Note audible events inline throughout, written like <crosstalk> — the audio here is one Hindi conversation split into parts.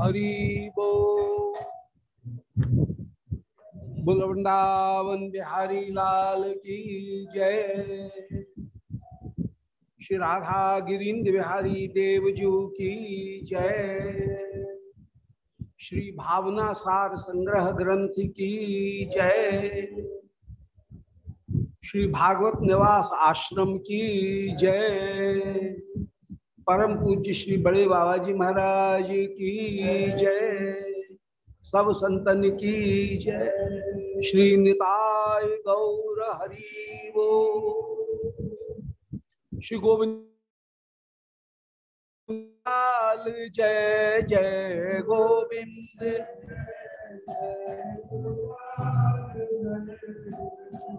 हरि बो। बुल वृंदावन बिहारी लाल की जय। श्री राधा गिरीन्द्र बिहारी देवजू की जय। श्री भावना सार संग्रह ग्रंथ की जय। श्री भागवत निवास आश्रम की जय। परम पूज्य श्री बड़े बाबा जी महाराज की जय। सब संतन की जय। श्री निताय गौर हरि वो। श्री गोविंद जय जय गोविंद।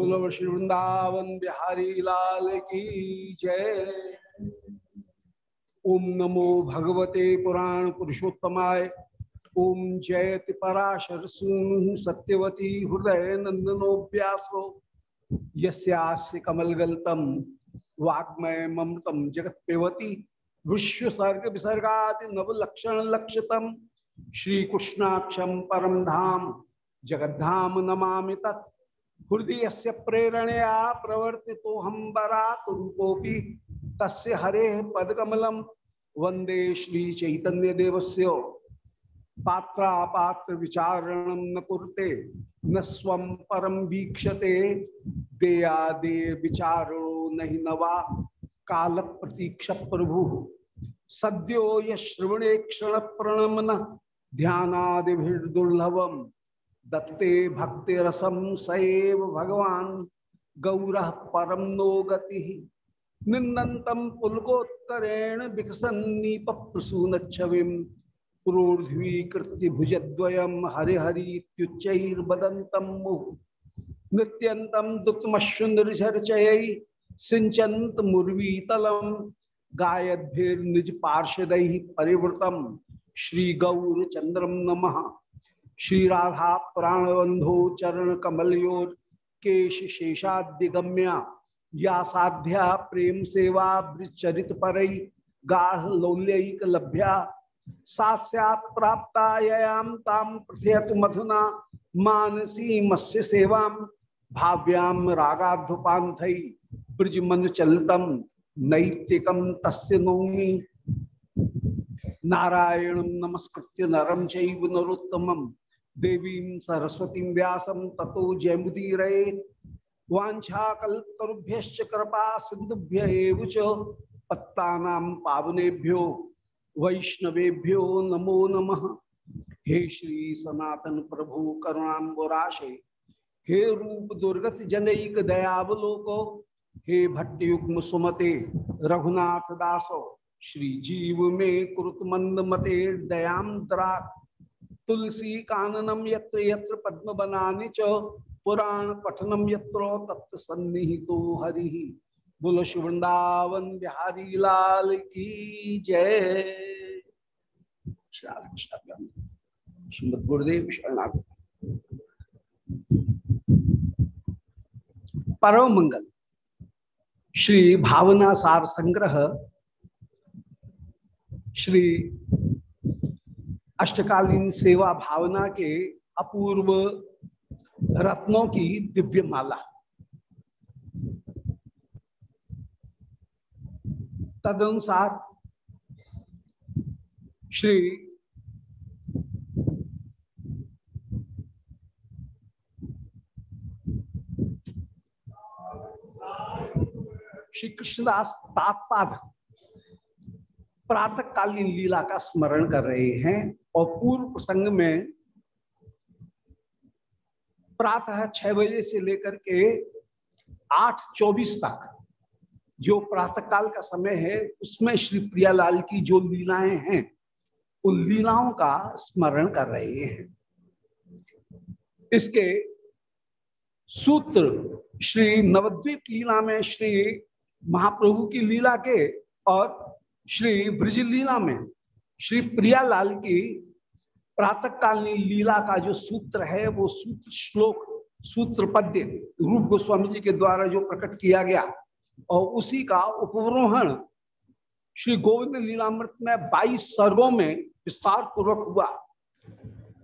श्री वृंदावन बिहारी लाल की जय। ओम नमो भगवते पुराण पुरुषोत्तमाय। ओम जयति पराशर सूनु सत्यवती हृदय नंदनो व्यासो। यस्यास्य कमलगल्तम वाग्मय ममतम जगत पेवती विश्व सर्ग विसर्गादि नव लक्षण लक्षतम। श्री कृष्णाक्षम परम धाम जगद्धाम नमामि तत्। हृदय से प्रेरणया प्रवर्ति तो हम बराकोपी तस्य हरे पदकमलम वंदे श्री चैतन्य देवस्य पात्रा पात्र विचारणम न कुरते, न स्व परम वीक्षते देया दे विचारो नहीं नवा काल प्रतीक्ष प्रभु सद्यो यश्रवणे क्षण प्रणमन ध्यानादिर्दुर्लभम दत्ते भक्ति रसम सैव भगवान गौर परम नो गति। निंदंतम पुलकोत्तरेण विकसन्नीप प्रसून छवि पुरोर्ध्वीकृत्य भुजद्वयम हरिहरीत्युच्चैर्बदन्तं मुहुः। नृत्यन्तं दुक्तमश्वन्दरिचर्चयै सिञ्चन्त मुर्वीतलं गायद्भिर्निज पार्षदैः परिवृतं श्रीगौरचन्द्रं नमः। श्रीराधा प्राणबन्धो चरणकमलयोर् केशशेषाद्यगम्या या साध्या प्रेम सेवा चरित परई गाढ़ लौल्यक लभ्या। साक्षात प्राप्तायाम ताम प्रथयत मधुना। मानसी मत्स्य सेवाम भाव्याम रागाधुपांथ ब्रज मन चलतम नैतिकम नारायण नमस्कृत्य नरम चैव नरोत्तमम। देवीं सरस्वतीं व्यासं ततो जयमुदीर वाछाकुभ्य कृपा सिंधुभ्य पत्ता पावनेभ्यो, वैष्णवेभ्यो नमो नमः। हे श्री सनातन प्रभु करुणाबुराशे हे रूप दुर्गत जनक दयावलोको। हे भट्टयुग्म सुमते रघुनाथ दासो श्री जीव में कुरुत मंद मते दयाम तुलसी काननम यत्र यत्र पद्म बनानि च पुराण पठनम यत्र तत्व सन्निहितो हरि। बोलो शिव वृंदावन बिहारी लाल की जय। श्रीमद गुरुदेव शरणागत। परम मंगल। श्री भावना सार संग्रह। श्री अष्टकालीन सेवा भावना के अपूर्व रत्नों की दिव्य माला। तदनुसार श्री श्री कृष्णदास तात्पाद प्रातः कालीन लीला का स्मरण कर रहे हैं और पूर्व प्रसंग में प्रातः छह बजे से लेकर के आठ चौबीस तक जो प्रातः काल का समय है, उसमें श्री प्रियालाल की जो लीलाएँ हैं, उन लीलाओं का स्मरण कर रहे हैं। इसके सूत्र श्री नवद्वीप लीला में श्री महाप्रभु की लीला के और श्री ब्रज लीला में, श्री प्रियालाल की प्रातकालीन लीला का जो सूत्र है, वो सूत्र श्लोक सूत्र पद्य रूप गोस्वामी जी के द्वारा जो प्रकट किया गया, और उसी का उपरोहण श्री गोविंद लीलामृत में 22 सर्गों में विस्तार पूर्वक हुआ।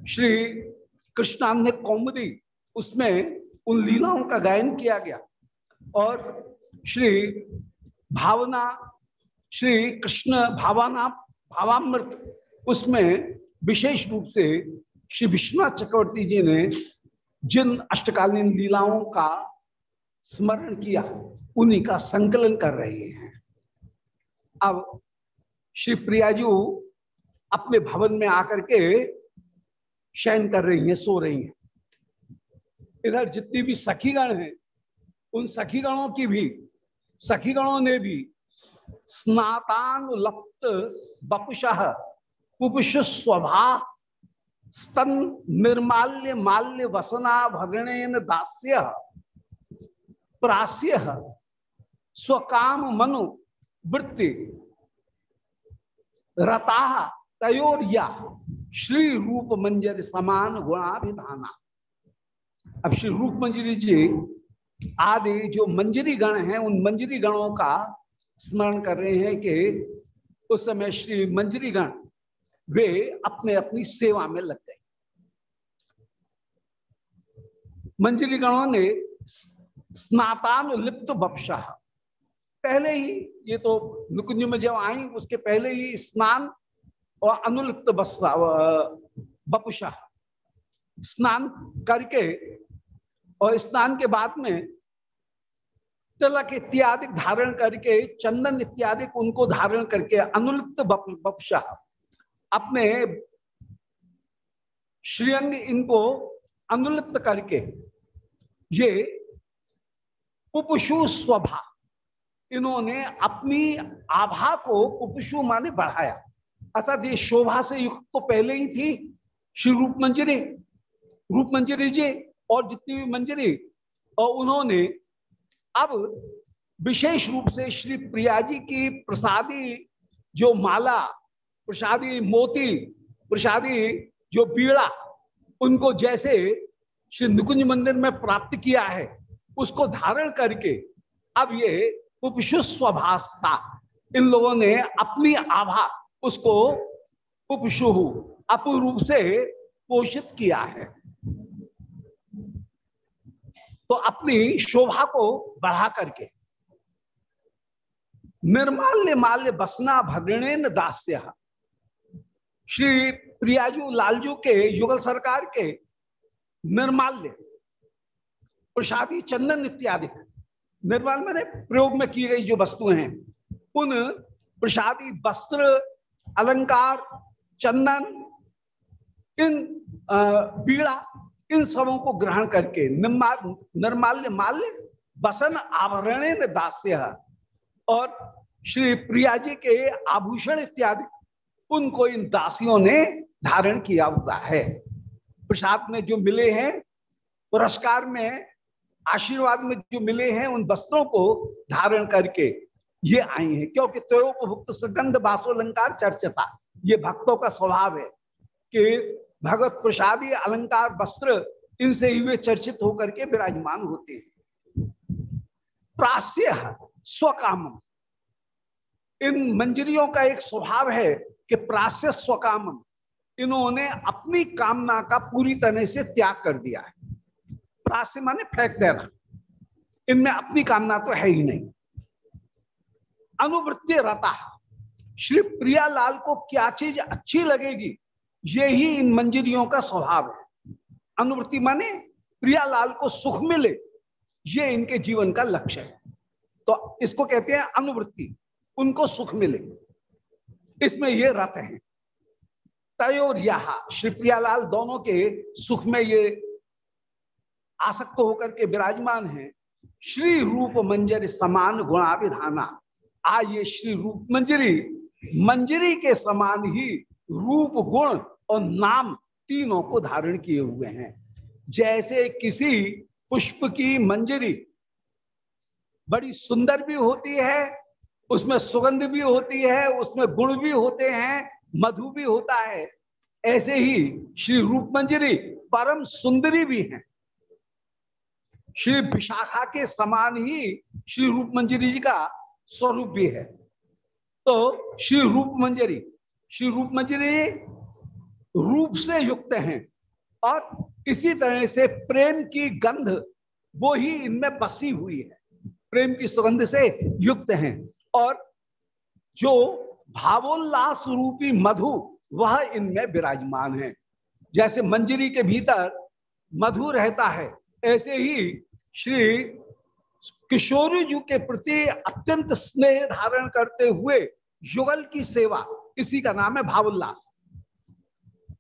श्री कृष्णान कृष्णान्य कौमुदी, उसमें उन लीलाओं का गायन किया गया, और श्री भावना श्री कृष्ण भावाना भावामृत। उसमें विशेष रूप से श्री विश्वनाथ चक्रवर्ती जी ने जिन अष्टकालीन लीलाओं का स्मरण किया, उन्हीं का संकलन कर रहे हैं। अब श्री प्रियाजू अपने भवन में आकर के शयन कर रही हैं, सो रही हैं। इधर जितनी भी सखीगण हैं, उन सखीगणों की भी सखीगणों ने भी स्नातान लप्त बपुषः कुपुष स्वभा स्तन निर्माल्य माल्य वसना भगणेन दास्य। प्रास्य स्वकाम मनु वृत्ति। रता तयोरिया श्री रूप मंजर समान गुणाभिधाना। अब श्री रूप मंजरी जी, आदि जो मंजरी गण हैं, उन मंजरी गणों का स्मरण कर रहे हैं कि उस समय श्री मंजरीगण, वे अपने अपनी सेवा में लग गए। मंजरीगणों ने स्नातान लिप्त बपशा पहले ही, ये तो नुकुंज में जब आई, उसके पहले ही स्नान और अनुलिप्त बपुषा स्नान करके और स्नान के बाद में तिलक इत्यादि धारण करके, चंदन इत्यादि उनको धारण करके अनुलिप्त बपशा। अपने श्रीअंग इनको अनुलिप्त करके, ये कुपुषु स्वभा, इन्होंने अपनी आभा को कुपुषु माने बढ़ाया। अर्थात ये शोभा से युक्त तो पहले ही थी, श्री रूप मंजरी रूप मंजरी जी और जितनी भी मंजरी, और उन्होंने अब विशेष रूप से श्री प्रिया जी की प्रसादी जो माला, प्रसादी मोती, प्रसादी जो बीड़ा उनको जैसे श्री निकुंज मंदिर में प्राप्त किया है, उसको धारण करके अब ये उपशुस्वभाषता इन लोगों ने अपनी आभा उसको उपशु अपूर्व से पोषित किया है। तो अपनी शोभा को बढ़ा करके। निर्माल्य माल्य बसना भगणेन दास्य। श्री प्रियाजू लालजू के युगल सरकार के निर्माल्य, प्रसादी चंदन इत्यादि निर्माल मैंने प्रयोग में की गई जो वस्तुएँ हैं, उन प्रसादी वस्त्र, अलंकार, चंदन, इन पीड़ा इन सबों को ग्रहण करके निर्माल्य माल्य बसन आभरण दास्य। और श्री प्रिया जी के आभूषण इत्यादि, उनको इन दासियों ने धारण किया हुआ है। प्रसाद में जो मिले हैं, पुरस्कार में, आशीर्वाद में जो मिले हैं, उन वस्त्रों को धारण करके ये आई हैं। क्योंकि त्योपभुक्त सुगंध बासोलंकार चर्चता, ये भक्तों का स्वभाव है कि भगवत प्रसादी, अलंकार, वस्त्र, इनसे ही वे चर्चित होकर के विराजमान होते हैं। प्रास्य स्वकाम इन मंजरियों का एक स्वभाव है कि प्रास्य स्वकाम इन्होंने अपनी कामना का पूरी तरह से त्याग कर दिया है। प्रास्य माने फेंक देना। इनमें अपनी कामना तो है ही नहीं। अनुवृत्ति रता। श्री प्रियालाल को क्या चीज़ अच्छी लगेगी? ये ही इन मंजरियों का स्वभाव है। अनुवृत्ति माने प्रियालाल को सुख मिले, ये इनके जीवन का लक्ष्य है। तो इसको कहते हैं अनुवृत्ति, उनको सुख मिले। इसमें ये रथ है। तयोर यहा श्री प्रियालाल दोनों के सुख में ये आसक्त होकर के विराजमान है। श्री रूप मंजरी समान गुणाविधाना। आ ये श्री रूप मंजरी मंजरी के समान ही रूप गुण और नाम तीनों को धारण किए हुए हैं। जैसे किसी पुष्प की मंजरी बड़ी सुंदर भी होती है, उसमें सुगंध भी होती है, उसमें गुण भी होते हैं, मधु भी होता है। ऐसे ही श्री रूप मंजरी परम सुंदरी भी है। श्री विशाखा के समान ही श्री रूप मंजरी जी का स्वरूप भी है। तो श्री रूप मंजरी, श्री रूप मंजरी रूप से युक्त हैं। और इसी तरह से प्रेम की गंध, वो ही इनमें बसी हुई है। प्रेम की सुगंध से युक्त हैं। और जो भावोल्लास रूपी मधु, वह इनमें विराजमान है। जैसे मंजरी के भीतर मधु रहता है, ऐसे ही श्री किशोरी जी के प्रति अत्यंत स्नेह धारण करते हुए युगल की सेवा, इसी का नाम है भावोल्लास।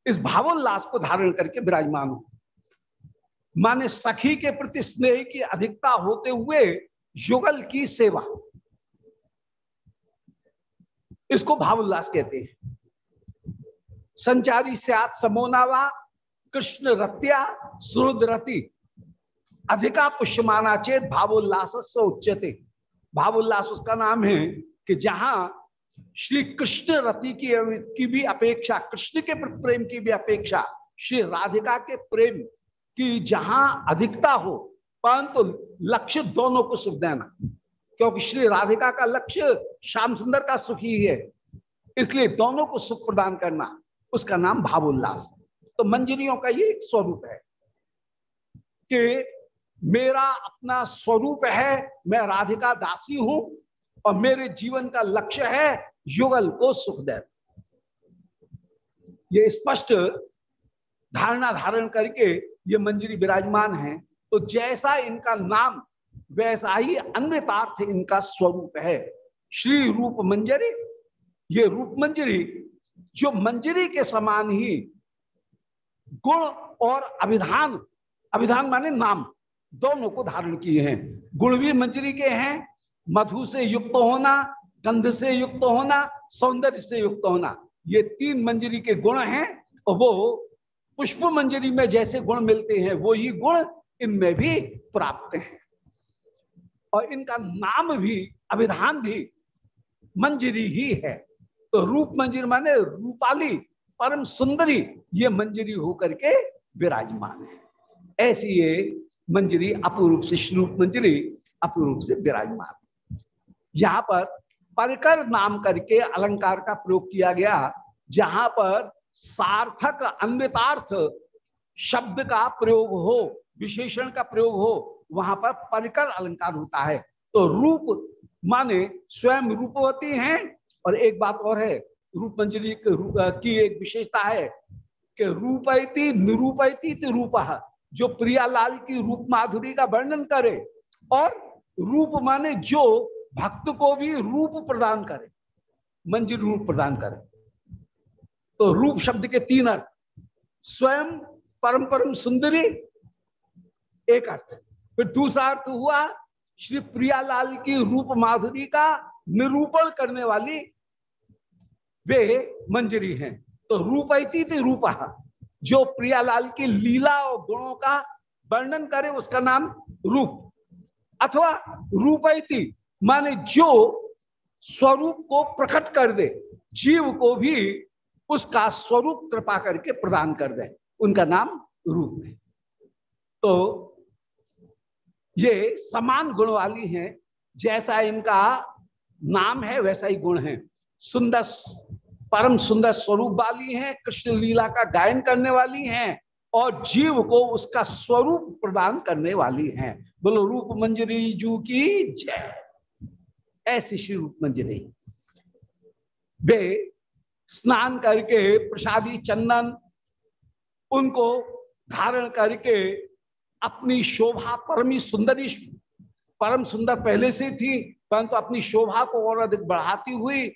इस भावोल्लास को धारण करके विराजमान हो। माने सखी के प्रति स्नेह की अधिकता होते हुए युगल की सेवा। इसको भावोल्लास कहते हैं। संचारी स्यात समोनावा, कृष्ण रत्या, सुहृद रति, अधिका पुष्यमाना चेत भावोल्लास उच्चते भावोल्लास उसका नाम है कि जहाँ श्री कृष्ण रति की की भी अपेक्षा, कृष्ण के प्रेम की भी अपेक्षा, श्री राधिका के प्रेम की जहाँ अधिकता हो, परंतु लक्ष्य दोनों को सुख देना। क्योंकि श्री राधिका का लक्ष्य श्याम सुंदर का सुख ही है। इसलिए दोनों को सुख प्रदान करना, उसका नाम भावोल्लास। तो मंजरियों का ये एक स्वरूप है कि मेरा अपना स्वरूप है, मैं राधिका दासी हूँ और मेरे जीवन का लक्ष्य है युगल को सुख ये स्पष्ट धारणा धारण करके ये मंजरी विराजमान है। तो जैसा इनका नाम, वैसा ही अन्यतार्थ इनका स्वरूप है। श्री रूप मंजरी, ये रूप मंजरी जो मंजरी के समान ही गुण और अभिधान अभिधान माने नाम, दोनों को धारण किए हैं। गुण भी मंजरी के हैं मधु से युक्त होना, गंध से युक्त होना, सौंदर्य से युक्त होना, ये तीन मंजरी के गुण हैं। और वो पुष्प मंजरी में जैसे गुण मिलते हैं वो ही गुण इनमें भी प्राप्त है। और इनका नाम भी, अभिधान भी मंजरी ही है। तो रूप मंजरी माने रूपाली, परम सुंदरी, ये मंजरी होकर के विराजमान है। ऐसी ये मंजरी, अपूर्व से श्रूप मंजरी, अपूर्व से विराजमान। यहाँ पर परकर नाम करके अलंकार का प्रयोग किया गया, जहाँ पर सार्थक अन्वितार्थ शब्द का प्रयोग हो, विशेषण का प्रयोग हो, वहाँ पर परिकर अलंकार होता है। तो रूप माने स्वयं रूपवती हैं। और एक बात और है रूप की एक विशेषता है कि रूपयती निरूपयती रूप, जो प्रियालाल की रूप माधुरी का वर्णन करे। और रूप माने जो भक्त को भी रूप प्रदान करे, मंजिल रूप प्रदान करे। तो रूप शब्द के तीन अर्थ, स्वयं परम परम सुंदरी, एक अर्थ। फिर दूसरा अर्थ हुआ, श्री प्रियालाल की रूप माधुरी का निरूपण करने वाली, वे मंजरी हैं। तो रूपैती थी रूपा। जो प्रियालाल की लीला और गुणों का वर्णन करे, उसका नाम रूप। अथवा रूपैती माने जो स्वरूप को प्रकट कर दे, जीव को भी उसका स्वरूप कृपा करके प्रदान कर दे। उनका नाम रूप है। तो ये समान गुण वाली हैं, जैसा इनका नाम है वैसा ही गुण है। सुंदर, परम सुंदर स्वरूप वाली हैं, कृष्ण लीला का गायन करने वाली हैं, और जीव को उसका स्वरूप प्रदान करने वाली हैं। बोलो, रूप मंजरी जू की जय। ऐसी श्री रूप मंजरी वे स्नान करके प्रसादी चंदन, उनको धारण करके अपनी शोभा, परमी सुंदरी परम सुंदर पहले से थी, परंतु तो अपनी शोभा को और अधिक बढ़ाती हुई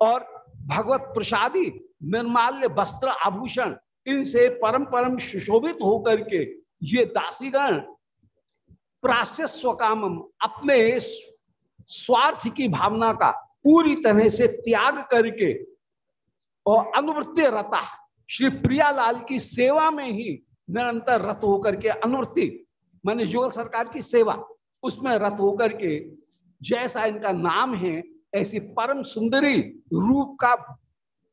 और भगवत प्रसादी, निर्माल्य वस्त्र आभूषण, इनसे परम परम सुशोभित होकर के ये दासीगण, प्राश्य स्वकाम अपने स्वार्थ की भावना का पूरी तरह से त्याग करके और अनुवृत्ति रता श्री प्रियालाल की सेवा में ही निरंतर रत होकर के अनुवृत्ति। माने युगल सरकार की सेवा, उसमें रत होकर के जैसा इनका नाम है, ऐसी परम सुंदरी रूप का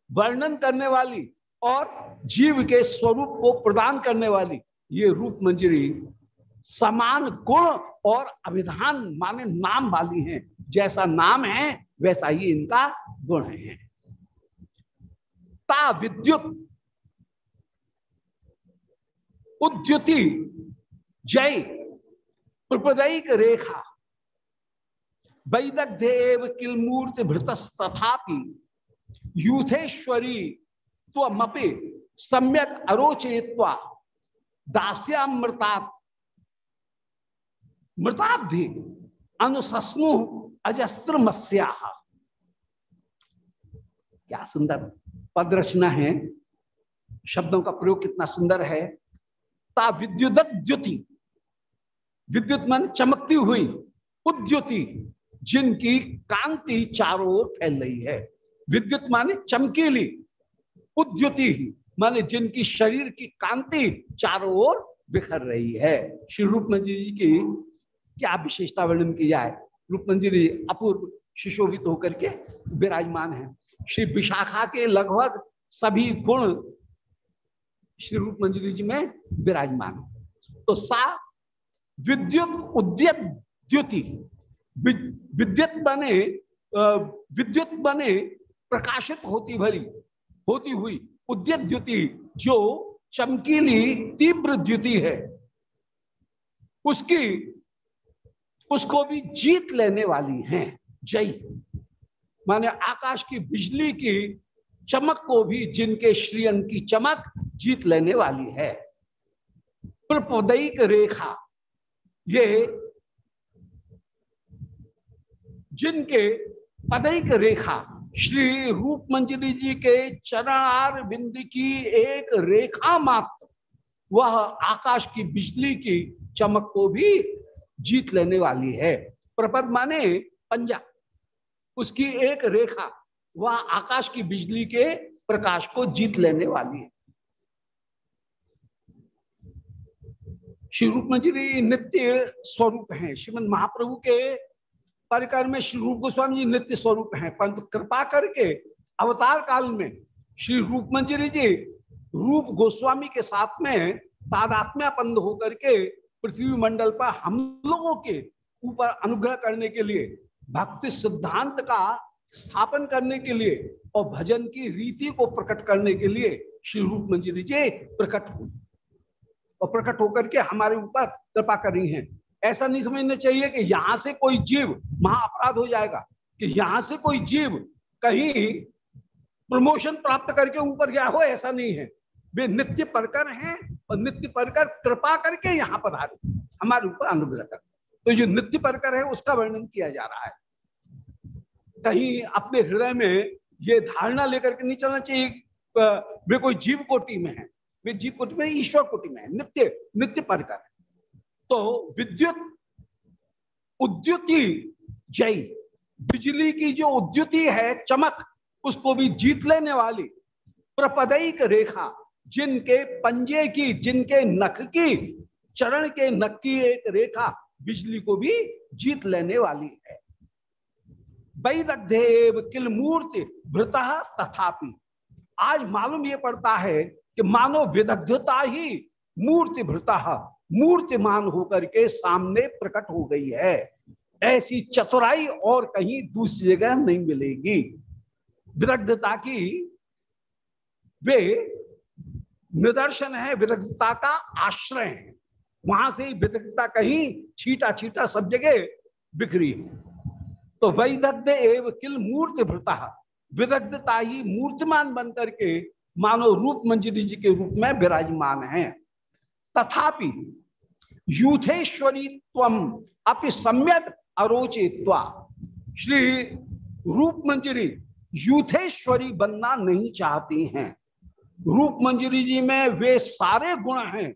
वर्णन करने वाली और जीव के स्वरूप को प्रदान करने वाली ये रूप मंजरी समान गुण और अभिधान माने नाम वाली हैं। जैसा नाम है, वैसा ही इनका गुण है। ता विद्युत, उद्युति, जय, प्रपदैक रेखा, वैदग्धेव किलमूर्ति भृतस्तथापि, यूथेश्वरी सम्यक अरोचयित्वा दास्यामृता मृताब्धि अनुसस्मु अजस्त्र मत्स्या क्या सुंदर पद रचना है। शब्दों का प्रयोग कितना सुंदर है। ता विद्युत द्युति विद्युत मन चमकती हुई उद्युति, जिनकी कांति चारों ओर फैल रही है। विद्युत माने चमकीली उद्युति माने जिनकी शरीर की कांति चारों ओर बिखर रही है। श्री रूपमंजी जी की क्या विशेषता वर्णन की जाए? रूपमंजी जी अपूर्व सुशोभित होकर के विराजमान है। श्री विशाखा के लगभग सभी गुण श्री रूप मंजरी जी में विराजमान तो सा विद्युत उद्यत द्युति विद्युत बने विद्युत बने प्रकाशित होती भरी, होती हुई उद्यत द्युति जो चमकीली तीव्र द्युति है। उसकी उसको भी जीत लेने वाली हैं। जय। माने आकाश की बिजली की चमक को भी जिनके श्रीअंग की चमक जीत लेने वाली है। प्रपदैक रेखा, ये जिनके पदैक रेखा, श्री रूप मंजरी जी के चरणार बिंद की एक रेखा मात्र, वह आकाश की बिजली की चमक को भी जीत लेने वाली है। प्रपद माने पंजा। उसकी एक रेखा, वह आकाश की बिजली के प्रकाश को जीत लेने वाली है। श्री रूप मंजरी नित्य स्वरूप है। श्रीमद महाप्रभु के परिकर में श्री रूप गोस्वामी जी नित्य स्वरूप हैं। परंतु कृपा करके अवतार काल में श्री रूप मंजरी जी, रूप गोस्वामी के साथ में तादात्म्यापंद होकर के पृथ्वी मंडल पर हम लोगों के ऊपर अनुग्रह करने के लिए, भक्ति सिद्धांत का स्थापन करने के लिए और भजन की रीति को प्रकट करने के लिए श्री रूप मंजरी जी प्रकट हुई और प्रकट होकर के हमारे ऊपर कृपा कर रही हैं। ऐसा नहीं समझना चाहिए कि यहाँ से कोई जीव महा अपराध हो जाएगा, कि यहाँ से कोई जीव कहीं प्रमोशन प्राप्त करके ऊपर गया हो, ऐसा नहीं है। वे नित्य परकर हैं और नित्य परकर कृपा करके यहाँ पधारे हमारे ऊपर अनुग्रह कर। तो जो नित्य परकर है, उसका वर्णन किया जा रहा है। कहीं अपने हृदय में ये धारणा लेकर के नहीं चलना चाहिए वे कोई जीव कोटि में है। वे जीव कोटि में ईश्वर कोटि में है। नित्य नित्य परकर। तो विद्युत, उद्युति जय। बिजली की जो उद्युति है, चमक, उसको भी जीत लेने वाली प्रपदैक रेखा। जिनके पंजे की, जिनके नख की, चरण के नख की एक रेखा बिजली को भी जीत लेने वाली है। वैदग्धेव किल मूर्ति भृता तथापि। आज मालूम ये पड़ता है कि मानो विदग्धता ही मूर्ति भृता, मूर्तिमान होकर के सामने प्रकट हो गई है। ऐसी चतुराई और कहीं दूसरी जगह नहीं मिलेगी। विदग्धता की वे निदर्शन है, विदग्धता का आश्रय है। वहाँ से ही विदग्धता कहीं छीटा छीटा सब जगह बिखरी है। तो वैदग्ध एवं किल मूर्ति भृता, विदग्धता ही मूर्तिमान बन करके मानव रूप मंजरी जी के रूप में विराजमान है। तथापि यूथेश्वरी तम अपि सम्यक अरोचित्वा, श्री रूप मंजरी यूथेश्वरी बनना नहीं चाहती हैं। रूप मंजरी जी में वे सारे गुण हैं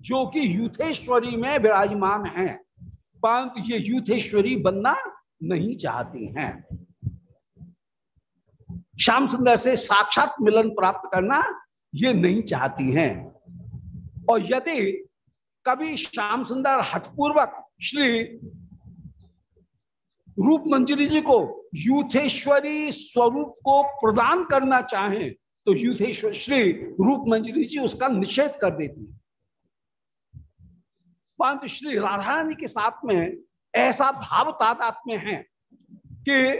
जो कि यूथेश्वरी में विराजमान हैं। परंतु ये यूथेश्वरी बनना नहीं चाहती हैं। श्याम सुंदर से साक्षात मिलन प्राप्त करना ये नहीं चाहती हैं। और यदि कभी श्याम सुंदर हठपूर्वक श्री रूप मंजरी जी को यूथेश्वरी स्वरूप को प्रदान करना चाहें तो यूथेश्वर श्री रूप मंजरी जी उसका निषेध कर देती है। परंतु श्री राधारानी के साथ में ऐसा भाव तादात्म्य है कि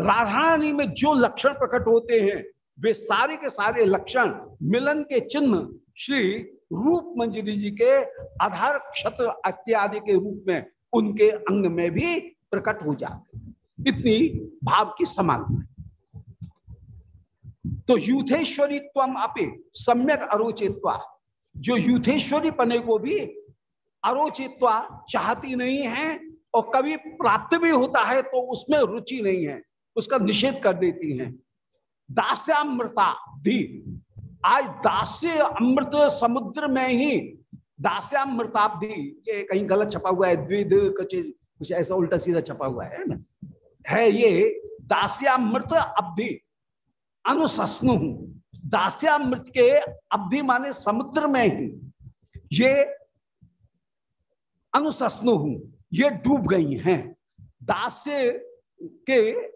राधारानी में जो लक्षण प्रकट होते हैं, वे सारे के सारे लक्षण, मिलन के चिन्ह श्री रूप मंजरी जी के आधार क्षत्र इत्यादि के रूप में उनके अंग में भी प्रकट हो जाते इतनी भाव की समानता तो यूथेश्वरी तम अपे सम्यक अरोचित्वा। जो यूथेश्वरी पने को भी अरोचित्वा चाहती नहीं है और कभी प्राप्त भी होता है तो उसमें रुचि नहीं है, उसका निषेध कर देती हैं। दास्यामृता धी आज दास्य अमृत समुद्र में ही दास्यामृताब्धि ये कहीं गलत छपा हुआ है, द्विध, कचे, कुछ ऐसा उल्टा सीधा छपा हुआ है ना? है ये दास्यामृत अवधि अनुसस्नु दास्यामृत के अवधि माने समुद्र में ही। ये अनुसस्नु ये डूब गई हैं। दास्य के,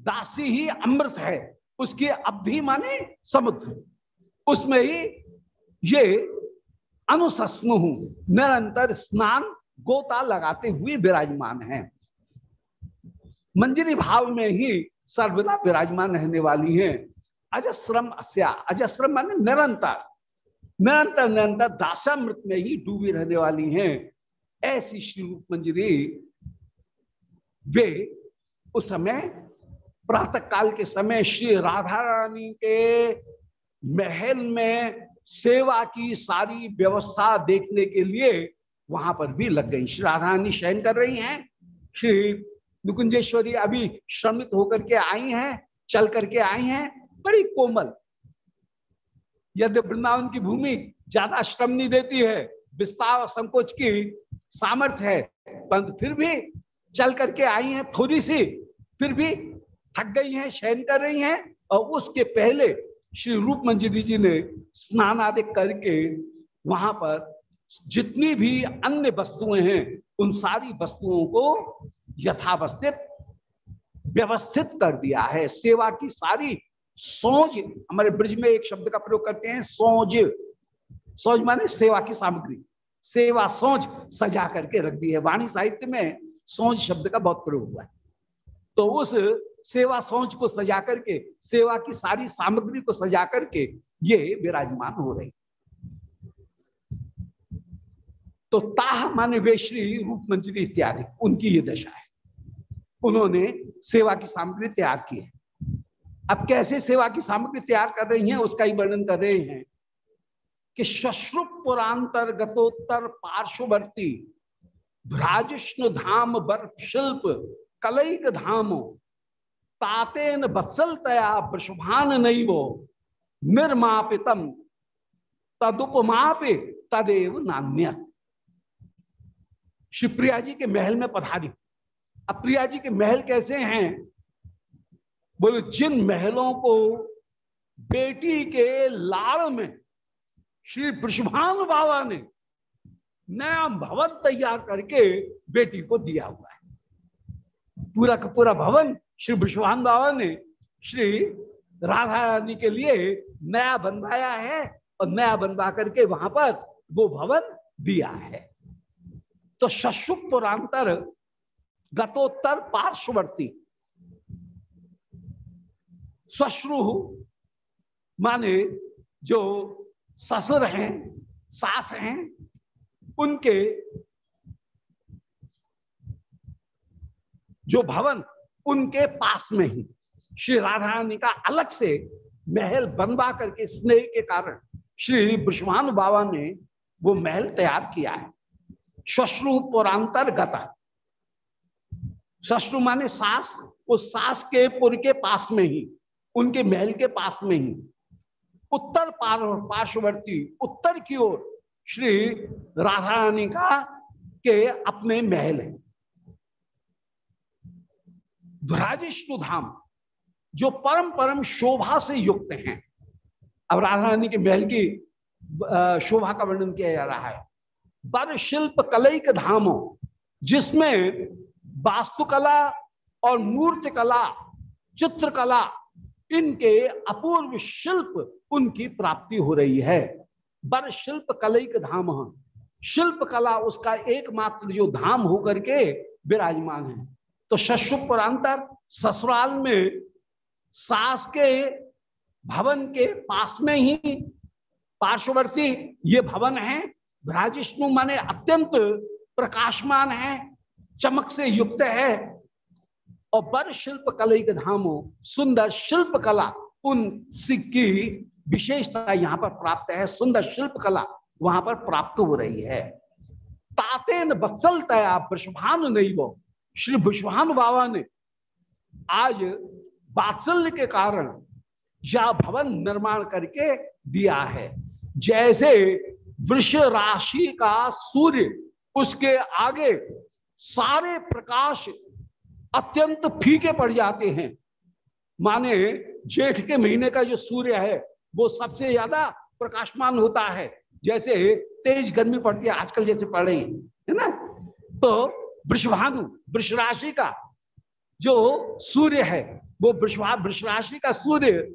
दासी ही अमृत है। उसकी अवधि माने समुद्र। उसमें ही ये अनुसस्नु निरंतर स्नान, गोता लगाते हुए विराजमान है। मंजरी भाव में ही सर्वदा विराजमान रहने वाली है। अजस्रम अस्या, अजस्रम माने निरंतर। निरंतर निरंतर दासामृत में ही डूबी रहने वाली हैं। ऐसी श्री रूप मंजरी वे उस समय प्रातः काल के समय श्री राधा रानी के महल में सेवा की सारी व्यवस्था देखने के लिए वहाँ पर भी लग गई। श्री राधा रानी शयन कर रही हैं। श्री नुकुंजेश्वरी अभी श्रमित होकर के आई हैं, चल करके आई हैं। बड़ी कोमल। यदि वृंदावन की भूमि ज़्यादा श्रम नहीं देती है, विस्तार संकोच की सामर्थ्य है, परंतु फिर भी चल करके आई हैं थोड़ी सी, फिर भी थक गई हैं, शयन कर रही हैं, और उसके पहले श्री रूप मंजिरी जी ने स्नान आदि करके वहाँ पर जितनी भी अन्य वस्तुएँ हैं, उन सारी वस्तुओं को यथावस्थित व्यवस्थित कर दिया है। सेवा की सारी सोच हमारे ब्रिज में एक शब्द का प्रयोग करते हैं, सोज। सोच माने सेवा की सामग्री। सेवा सोच सजा करके रख दी है। वाणी साहित्य में सोच शब्द का बहुत प्रयोग हुआ है। तो उस सेवा सोच को सजा करके, सेवा की सारी सामग्री को सजा करके ये विराजमान हो रही तो ताह माने वे श्री रूप मंजरी इत्यादि, उनकी ये दशा है। उन्होंने सेवा की सामग्री तैयार की है। अब कैसे सेवा की सामग्री तैयार कर रही हैं, उसका ही वर्णन कर रहे हैं कि श्वश्रुप पुरांतर गतोत्तर पार्श्ववर्ती, भ्राजिष्णु धाम बर्फ़ शिल्प कलईक धाम, तातेन वत्सलतया वृषभान नहीं वो निर्मापितम, तदुपमापि तदेव नान्य शिवप्रिया जी के महल में पधारी। अब प्रिया जी के महल कैसे हैं? बोले, जिन महलों को बेटी के लाड़ में श्री वृषभान बाबा ने नया भवन तैयार करके बेटी को दिया हुआ है। पूरा का पूरा भवन श्री विश्वान बाबा ने श्री राधा रानी के लिए नया बनवाया है और नया बनवा करके वहाँ पर वो भवन दिया है। तो शशुपुरांतर गतोत्तर पार्श्वर्ती श्वश्रु माने जो ससुर हैं, सास हैं, उनके जो भवन उनके पास में ही। श्री राधा रानी का अलग से महल बनवा करके स्नेह के कारण श्री ब्रष्मान बाबा ने वो महल तैयार किया है। श्वश्रु पुरांतर गता श्वश्रु माने सास उस सास के पुर के पास में ही, उनके महल के पास में ही। उत्तर पार्श्ववर्ती, उत्तर की ओर श्री राधा रानी का के अपने महल है। ध्वराजिष्णु धाम, जो परम परम शोभा से युक्त हैं। अब राधा रानी के महल की शोभा का वर्णन किया जा रहा है। बर शिल्प कलईक धामो, जिसमें वास्तुकला और मूर्ति कला चित्रकला, इनके अपूर्व शिल्प उनकी प्राप्ति हो रही है। बर शिल्प कलईक धाम शिल्प कला उसका एकमात्र जो धाम होकर के विराजमान है। तो शशुपुरांतर ससुराल में सास के भवन के पास में ही पार्श्ववर्ती ये भवन है। भ्राजिष्णु माने अत्यंत प्रकाशमान है। चमक से युक्त है। और बर शिल्प कला के धामो, सुंदर शिल्प कला उन की विशेषता यहाँ पर प्राप्त है। सुंदर शिल्प कला वहाँ पर प्राप्त हो रही है। तातेन बत्सल तया नहीं वो श्री भुषभानु बाबा ने आज बात्सल्य के कारण यह भवन निर्माण करके दिया है। जैसे वृष राशि का सूर्य, उसके आगे सारे प्रकाश अत्यंत फीके पड़ जाते हैं। माने जेठ के महीने का जो सूर्य है, वो सबसे ज़्यादा प्रकाशमान होता है। जैसे तेज गर्मी पड़ती है, आजकल जैसे पड़ रही है ना? तो वृषभानु वृष राशि का जो सूर्य है, वो वृष राशि का सूर्य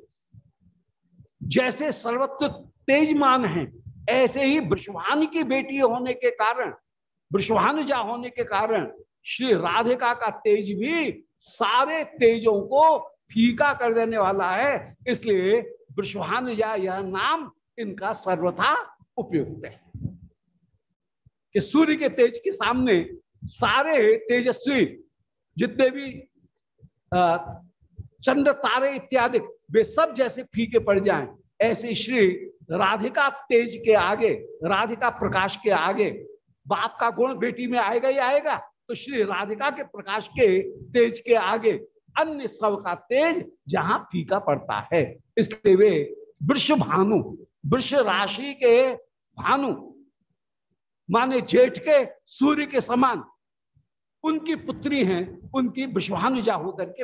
जैसे सर्वत्र तेजमान है, ऐसे ही वृषभान की बेटी होने के कारण वृषभानुजा होने के कारण श्री राधिका का तेज भी सारे तेजों को फीका कर देने वाला है। इसलिए वृषभानुजा यह नाम इनका सर्वथा उपयुक्त है। कि सूर्य के तेज के सामने सारे तेजस्वी जितने भी चंद्र, तारे इत्यादि, वे सब जैसे फीके पड़ जाएँ, ऐसे श्री राधिका तेज के आगे, राधिका प्रकाश के आगे बाप का गुण बेटी में आएगा ही आएगा। तो श्री राधिका के प्रकाश के तेज के आगे अन्य सब का तेज जहाँ फीका पड़ता है। इसलिए वे वृक्ष भानु, वृष राशि के भानु, माने जेठ के सूर्य के समान उनकी पुत्री हैं, उनकी विश्वानुजा होकर के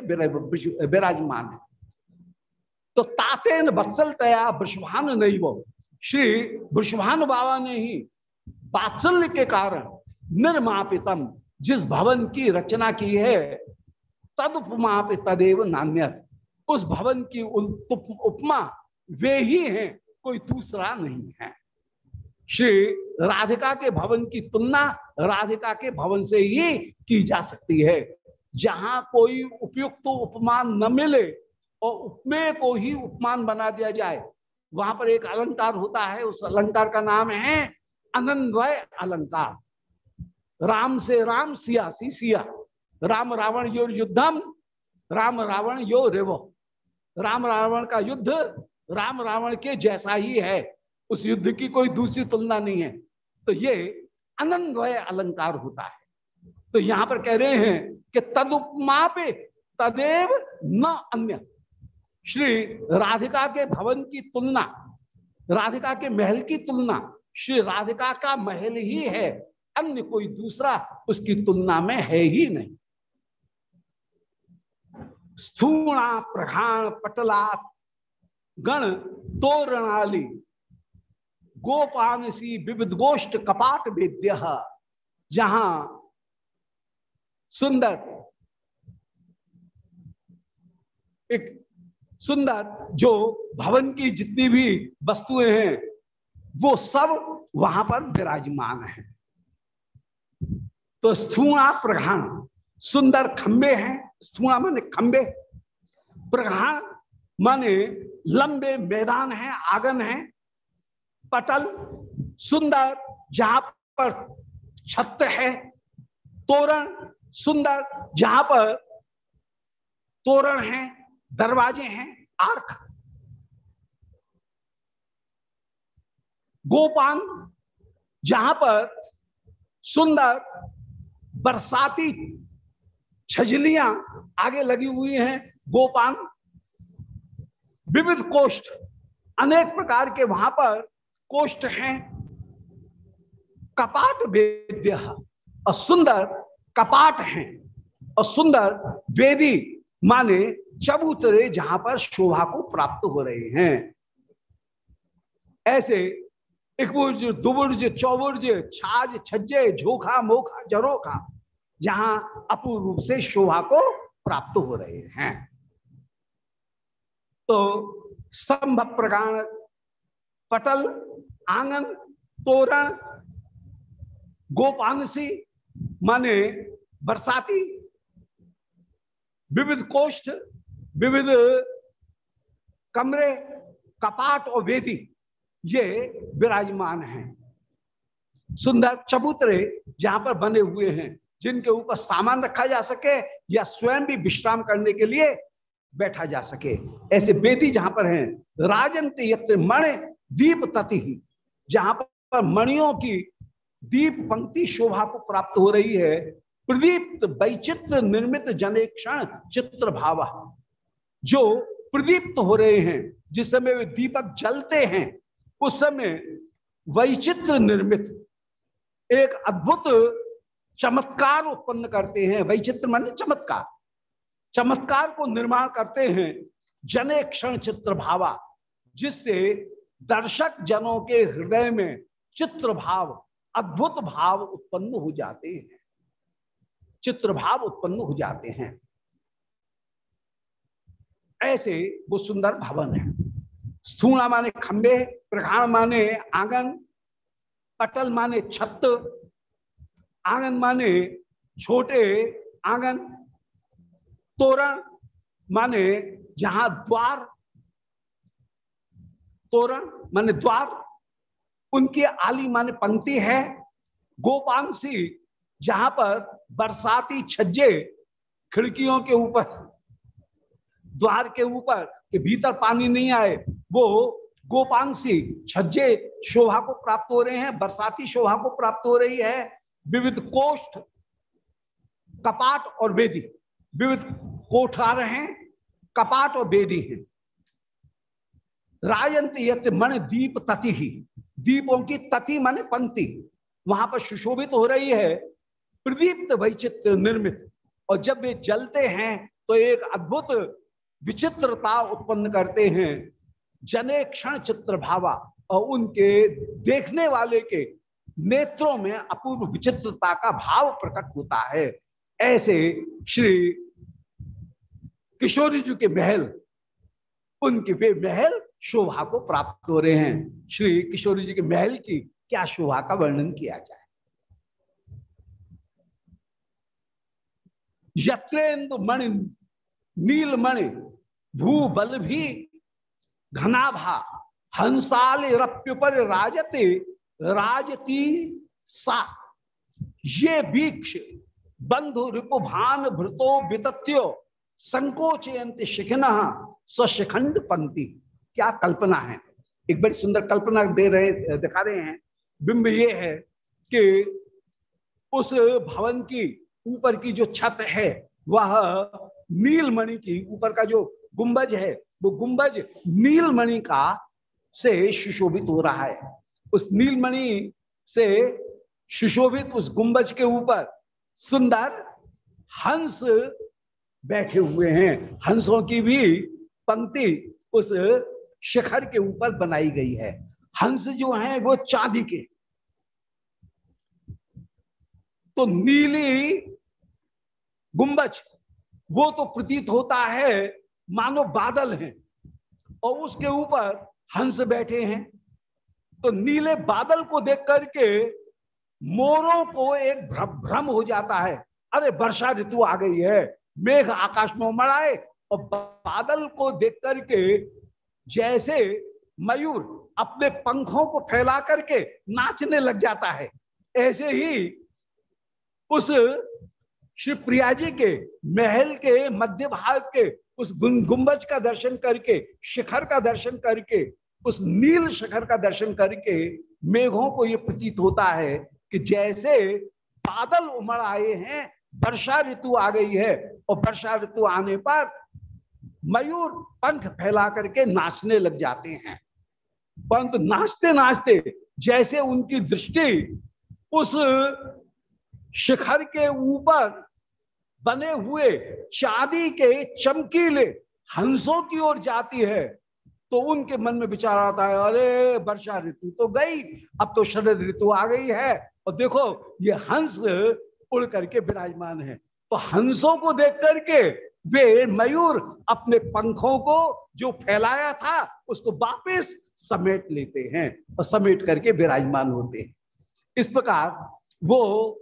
विराजमान है। तो तातेन बत्सल तया वृषभान नहीं वो श्री वृषभान बाबा ने ही बात्सल्य के कारण निर्मापितम, जिस भवन की रचना की है तद उपमाप तदेव नान्य उस भवन की उपमा वे ही हैं, कोई दूसरा नहीं है। श्री राधिका के भवन की तुलना राधिका के भवन से ही की जा सकती है। जहाँ कोई उपयुक्त तो उपमान न मिले और उपमेय को ही उपमान बना दिया जाए, वहाँ पर एक अलंकार होता है, उस अलंकार का नाम है अनन्वय अलंकार। राम से राम, सिया सी सिया। राम रावण यो युद्धम, राम रावण यो रेवो। राम रावण का युद्ध, राम रावण के जैसा ही है। उस युद्ध की कोई दूसरी तुलना नहीं है। तो ये अनन्वय अलंकार होता है। तो यहाँ पर कह रहे हैं कि तदुपमा पे तदेव न अन्य। श्री राधिका के भवन की तुलना, राधिका के महल की तुलना श्री राधिका का महल ही है, अन्य कोई दूसरा उसकी तुलना में है ही नहीं। स्थूणा प्रघाण पटला गण तोरणाली गोपान सी विविध गोष्ठ कपाट वेद्य, जहाँ सुंदर, एक सुंदर जो भवन की जितनी भी वस्तुएँ हैं वो सब वहाँ पर विराजमान है। तो स्थूणा प्रघाण, सुंदर खंबे हैं, स्थूणा माने खंबे। प्रघाण माने लंबे मैदान है, आँगन है, पटल, सुंदर, जहाँ पर छत है, तोरण, सुंदर, जहाँ पर तोरण है, दरवाजे हैं, आर्क। गोपान जहाँ पर सुंदर बरसाती छजलियाँ आगे लगी हुई हैं गोपान विविध कोष्ठ, अनेक प्रकार के वहाँ पर कोष्ठ हैं। कपाट वेद्य और सुंदर कपाट हैं। और सुंदर वेदी माने चबूतरे जहाँ पर शोभा को प्राप्त हो रहे हैं। ऐसे इकबुर्ज दुबुर्ज चौबुर्ज छाज, छज्जे, झोखा, मोखा, जरोखा, जहाँ अपूर्व रूप से शोभा को प्राप्त हो रहे हैं। तो स्तंभ प्रकार पटल, आँगन, तोरण गोपानसी माने बरसाती, विविध कोष्ठ, विविध कमरे, कपाट और वेदी ये विराजमान हैं। सुंदर चबूतरे जहाँ पर बने हुए हैं, जिनके ऊपर सामान रखा जा सके या स्वयं भी विश्राम करने के लिए बैठा जा सके। ऐसे बेदी जहाँ पर हैं यत्र मण दीप तति ही, जहाँ पर मणियों की दीप पंक्ति शोभा को प्राप्त हो रही है। प्रदीप्त वैचित्र निर्मित जने क्षण चित्र भाव, जो प्रदीप्त हो रहे हैं, जिस समय वे दीपक जलते हैं उस समय वैचित्र निर्मित, एक अद्भुत चमत्कार उत्पन्न करते हैं। वैचित्र मान चमत्कार। चमत्कार को निर्माण करते हैं जने क्षण चित्र भावा जिससे दर्शक जनों के हृदय में चित्र भाव अद्भुत भाव उत्पन्न हो जाते हैं। चित्र भाव उत्पन्न हो जाते हैं। ऐसे वो सुंदर भवन है। स्थूणा माने खंबे प्रगाण माने आँगन पटल माने छत आँगन माने छोटे आँगन तोरण माने जहाँ द्वार, तोरण माने द्वार, उनकी आली माने पंक्ति है। गोपांसी जहाँ पर बरसाती छज्जे खिड़कियों के ऊपर, द्वार के ऊपर के भीतर पानी नहीं आए वो गोपांसी छज्जे शोभा को प्राप्त हो रहे हैं, बरसाती शोभा को प्राप्त हो रही है, विविध कोष्ठ, कपाट और वेदी, विविध कोठार हैं, कपाट और वेदी हैं। राजंत यत मन दीप तति ही, दीपों की तति मन पंक्ति वहाँ पर सुशोभित हो रही है, प्रदीप्त वैचित्र निर्मित। और जब वे जलते हैं तो एक अद्भुत विचित्रता उत्पन्न करते हैं। जने क्षण चित्र भावा और उनके देखने वाले के नेत्रों में अपूर्व विचित्रता का भाव प्रकट होता है। ऐसे श्री किशोरी जी के महल, उनके वे महल शोभा को प्राप्त हो रहे हैं। श्री किशोरी जी के महल की क्या शोभा का वर्णन किया जाए? यत्रेन्दु मणि, नीलमणि भू बल भी घनाभा, हंसाल रप्युपर राजते, राजती सा। ये वीक्ष बंधु रिपुभान भृतो वित्यो संकोचयंत शिखिन स्वशिखंड पंक्ति क्या कल्पना है? एक बड़ी सुंदर कल्पना दे रहे, दिखा रहे हैं। बिंब ये है कि उस भवन की ऊपर की जो छत है, वह नीलमणि की, ऊपर का जो गुंबज है वो गुंबज नीलमणि का से सुशोभित हो रहा है। उस नीलमणि से सुशोभित उस गुंबज के ऊपर सुंदर हंस बैठे हुए हैं। हंसों की भी पंक्ति उस शिखर के ऊपर बनाई गई है। हंस जो है, वो चांदी के। तो नीली गुंबज, वो तो प्रतीत होता है मानो बादल हैं और उसके ऊपर हंस बैठे हैं। तो नीले बादल को देख करके मोरों को एक भ्रम हो जाता है। अरे, वर्षा ऋतु आ गई है, मेघ आकाश में उमड़ाए और बादल को देख करके जैसे मयूर अपने पंखों को फैला करके नाचने लग जाता है। ऐसे ही उस श्री प्रिया जी के महल के मध्य भाग के उस गुंबज का दर्शन करके, शिखर का दर्शन करके, उस नील शिखर का दर्शन करके मेघों को ये प्रतीत होता है कि जैसे बादल उमड़ आए हैं, वर्षा ऋतु आ गई है और वर्षा ऋतु आने पर मयूर पंख फैला करके नाचने लग जाते हैं। परंतु नाचते नाचते जैसे उनकी दृष्टि उस शिखर के ऊपर बने हुए चांदी के चमकीले हंसों की ओर जाती है तो उनके मन में विचार आता है, अरे, वर्षा ऋतु तो गई, अब तो शरद ऋतु आ गई है। और देखो, ये हंस उड़ करके विराजमान है। तो हंसों को देख करके वे मयूर अपने पंखों को जो फैलाया था, उसको वापस समेट लेते हैं और समेट करके विराजमान होते हैं। इस प्रकार वो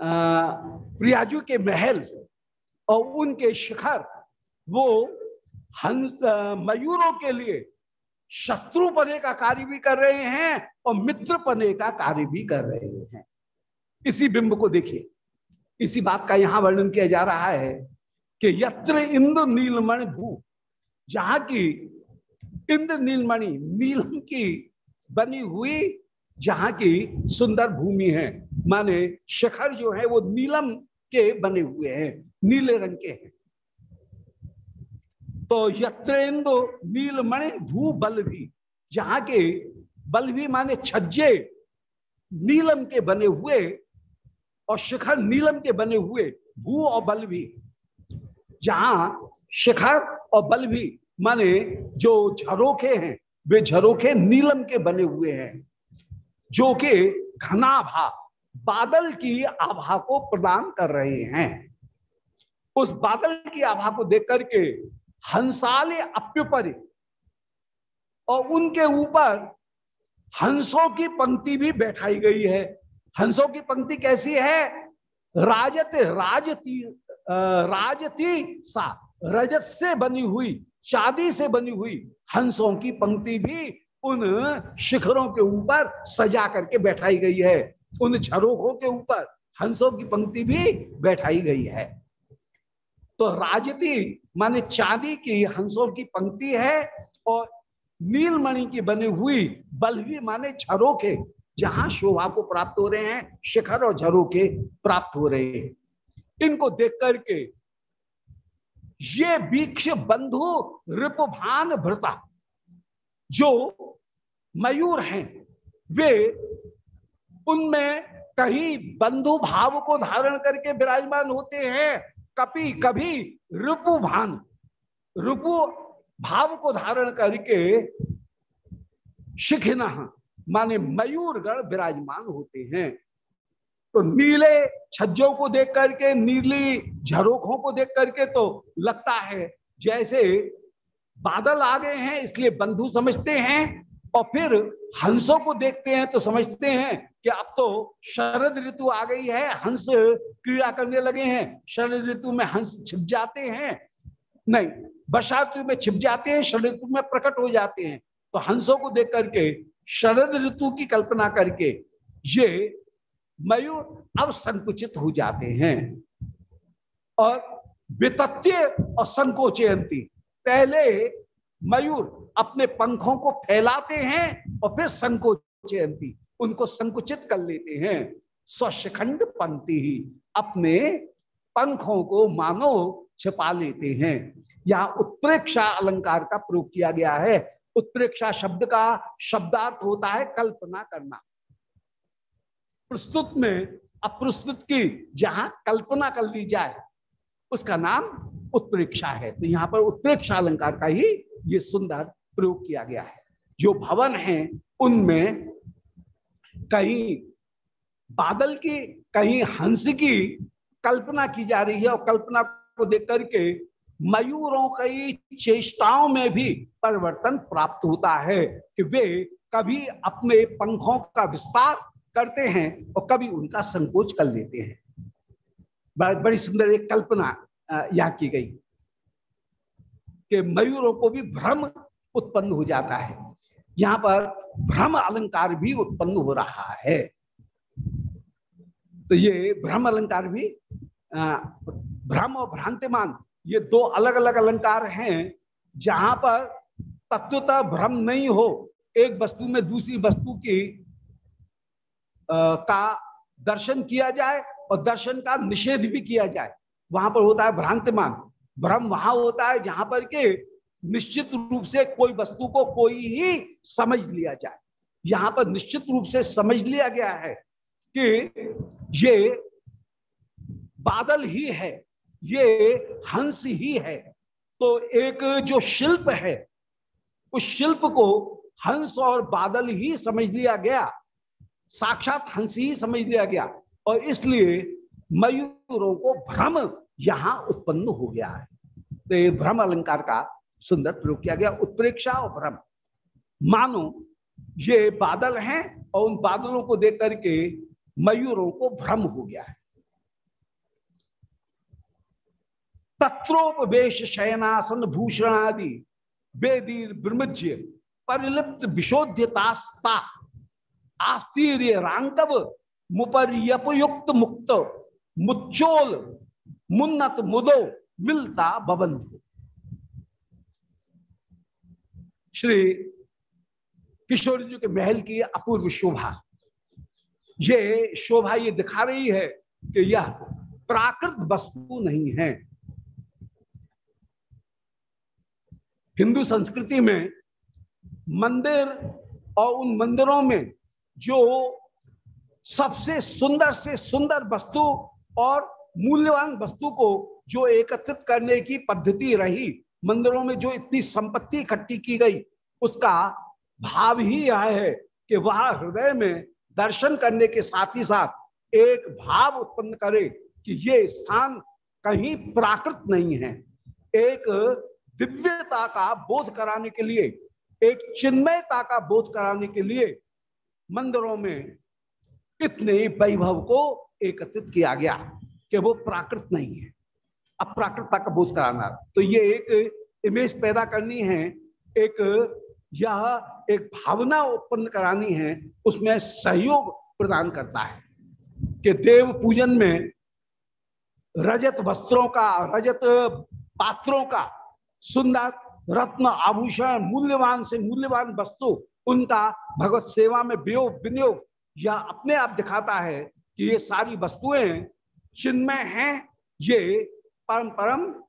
प्रियाजू के महल और उनके शिखर, वो हंस मयूरों के लिए शत्रु पने का कार्य भी कर रहे हैं और मित्र पने का कार्य भी कर रहे हैं। इसी बिंब को देखिए। इसी बात का यहाँ वर्णन किया जा रहा है कि यत्र इंद्र नीलमणि भू, जहाँ की इंद्र नीलमणि नीलम की बनी हुई जहाँ की सुंदर भूमि है। माने शिखर जो है वो नीलम के बने हुए हैं, नीले रंग के हैं। तो यत्रेंदु नीलमणि भू बल भी जहाँ के बल भी माने छज्जे नीलम के बने हुए और शिखर नीलम के बने हुए भू और बल भी जहाँ शिखर और बल भी माने जो झरोखे हैं, वे झरोखे नीलम के बने हुए हैं, जो कि घनाभा बादल की आभा को प्रदान कर रहे हैं। उस बादल की आभा को देख करके हंसाले अप्युपरि और उनके ऊपर हंसों की पंक्ति भी बैठाई गई है। हंसों की पंक्ति कैसी है? राजत राजती राजती सा, रजत से बनी हुई, चांदी से बनी हुई हंसों की पंक्ति भी उन शिखरों के ऊपर सजा करके बैठाई गई है। उन झरोखों के ऊपर हंसों की पंक्ति भी बैठाई गई है। तो राजती माने चांदी की हंसों की पंक्ति है और नीलमणि की बनी हुई बलवी माने झरोखे, जहाँ शोभा को प्राप्त हो रहे हैं, शिखर और झरोखे प्राप्त हो रहे हैं। इनको देख करके ये वीक्ष बंधु रिपभान भ्रता जो मयूर हैं, वे उनमें कहीं बंधु भाव को धारण करके विराजमान होते हैं, कभी कभी रिपु भान, रिपु भाव को धारण करके शिखिना, माने मयूरगण विराजमान होते हैं। तो नीले छज्जों को देख करके, नीली झरोखों को देख करके तो लगता है, जैसे बादल आ गए हैं, इसलिए बंधु समझते हैं, और फिर हंसों को देखते हैं तो समझते हैं कि अब तो शरद ऋतु आ गई है, हंस क्रीड़ा करने लगे हैं। शरद ऋतु में हंस छिप जाते हैं। नहीं ऋतु में छिप जाते हैं, शरद ऋतु में प्रकट हो जाते हैं। तो हंसों को देख करके, शरद ऋतु की कल्पना करके, ये मयूर अब संकुचित हो जाते हैं। और वित्तीय और संकोचयंती, पहले मयूर अपने पंखों को फैलाते हैं और फिर संकोचयंती उनको संकुचित कर लेते हैं। स्वशखंड पंक्ति ही अपने पंखों को मानो छिपा लेते हैं। यहाँ उत्प्रेक्षा अलंकार का प्रयोग किया गया है। उत्प्रेक्षा शब्द का शब्दार्थ होता है कल्पना करना। प्रस्तुत में अप्रस्तुत की जहाँ कल्पना कर ली जाए, उसका नाम उत्प्रेक्षा है। तो यहाँ पर उत्प्रेक्षा अलंकार का ही ये सुंदर प्रयोग किया गया है। जो भवन है, उनमें कहीं बादल की, कहीं हंस की कल्पना की जा रही है और कल्पना को देख करके मयूरों की चेष्टाओं में भी परिवर्तन प्राप्त होता है कि वे कभी अपने पंखों का विस्तार करते हैं और कभी उनका संकोच कर लेते हैं। बड़ी सुंदर एक कल्पना यहाँ की गई कि मयूरों को भी भ्रम उत्पन्न हो जाता है। यहाँ पर भ्रम अलंकार भी उत्पन्न हो रहा है। तो ये भ्रम अलंकार भी भ्रम और भ्रांतिमान ये दो अलग अलग अलंकार हैं जहाँ पर तत्वतः भ्रम नहीं हो एक वस्तु में दूसरी वस्तु की आ, का दर्शन किया जाए और दर्शन का निषेध भी किया जाए। वहाँ पर होता है भ्रांतिमान। भ्रम वहाँ होता है जहाँ पर के निश्चित रूप से कोई वस्तु को कोई ही समझ लिया जाए। यहाँ पर निश्चित रूप से समझ लिया गया है कि ये बादल ही है, ये हंस ही है। तो एक जो शिल्प है, उस शिल्प को हंस और बादल ही समझ लिया गया, साक्षात हंस ही समझ लिया गया। और इसलिए मयूरों को भ्रम यहाँ उत्पन्न हो गया है। तो ये भ्रम अलंकार का सुंदर प्रयोग किया गया। उत्प्रेक्षा और भ्रम। मानो, ये बादल हैं और उन बादलों को देख करके मयूरों को भ्रम हो गया है। तत्रोपवेश शयनासन भूषण आदि वेदीर ब्रह्मज्य परिलिप्त विशोध्यतास्ता आस्तीर्य रांकव मुपर्यपयुक्त मुक्त मुच्चोल, मुन्नत, मुदो, मिलता बबंधु श्री किशोर जी के महल की अपूर्व शोभा। ये शोभा ये दिखा रही है कि यह प्राकृत वस्तु नहीं है। हिंदू संस्कृति में मंदिर और उन मंदिरों में जो सबसे सुंदर से सुंदर वस्तु और मूल्यवान वस्तु को जो एकत्रित करने की पद्धति रही, मंदिरों में जो इतनी संपत्ति इकट्ठी की गई, उसका भाव ही यह है कि वह हृदय में दर्शन करने के साथ ही साथ एक भाव उत्पन्न करे कि ये स्थान कहीं प्राकृत नहीं है। एक दिव्यता का बोध कराने के लिए, एक चिन्मयता का बोध कराने के लिए मंदिरों में इतने वैभव को एकत्रित किया गया कि वो प्राकृत नहीं है। अप्राकृतता का बोध कराना तो ये एक इमेज पैदा करनी है, एक यह एक भावना उत्पन्न करानी है, उसमें सहयोग प्रदान करता है कि देव पूजन में रजत वस्त्रों का, रजत पात्रों का, सुंदर रत्न, आभूषण, मूल्यवान से मूल्यवान वस्तु, उनका भगवत सेवा में वियोग, विनियोग, यह अपने आप दिखाता है कि ये सारी वस्तुएँ चिन्मय हैं, ये परम परम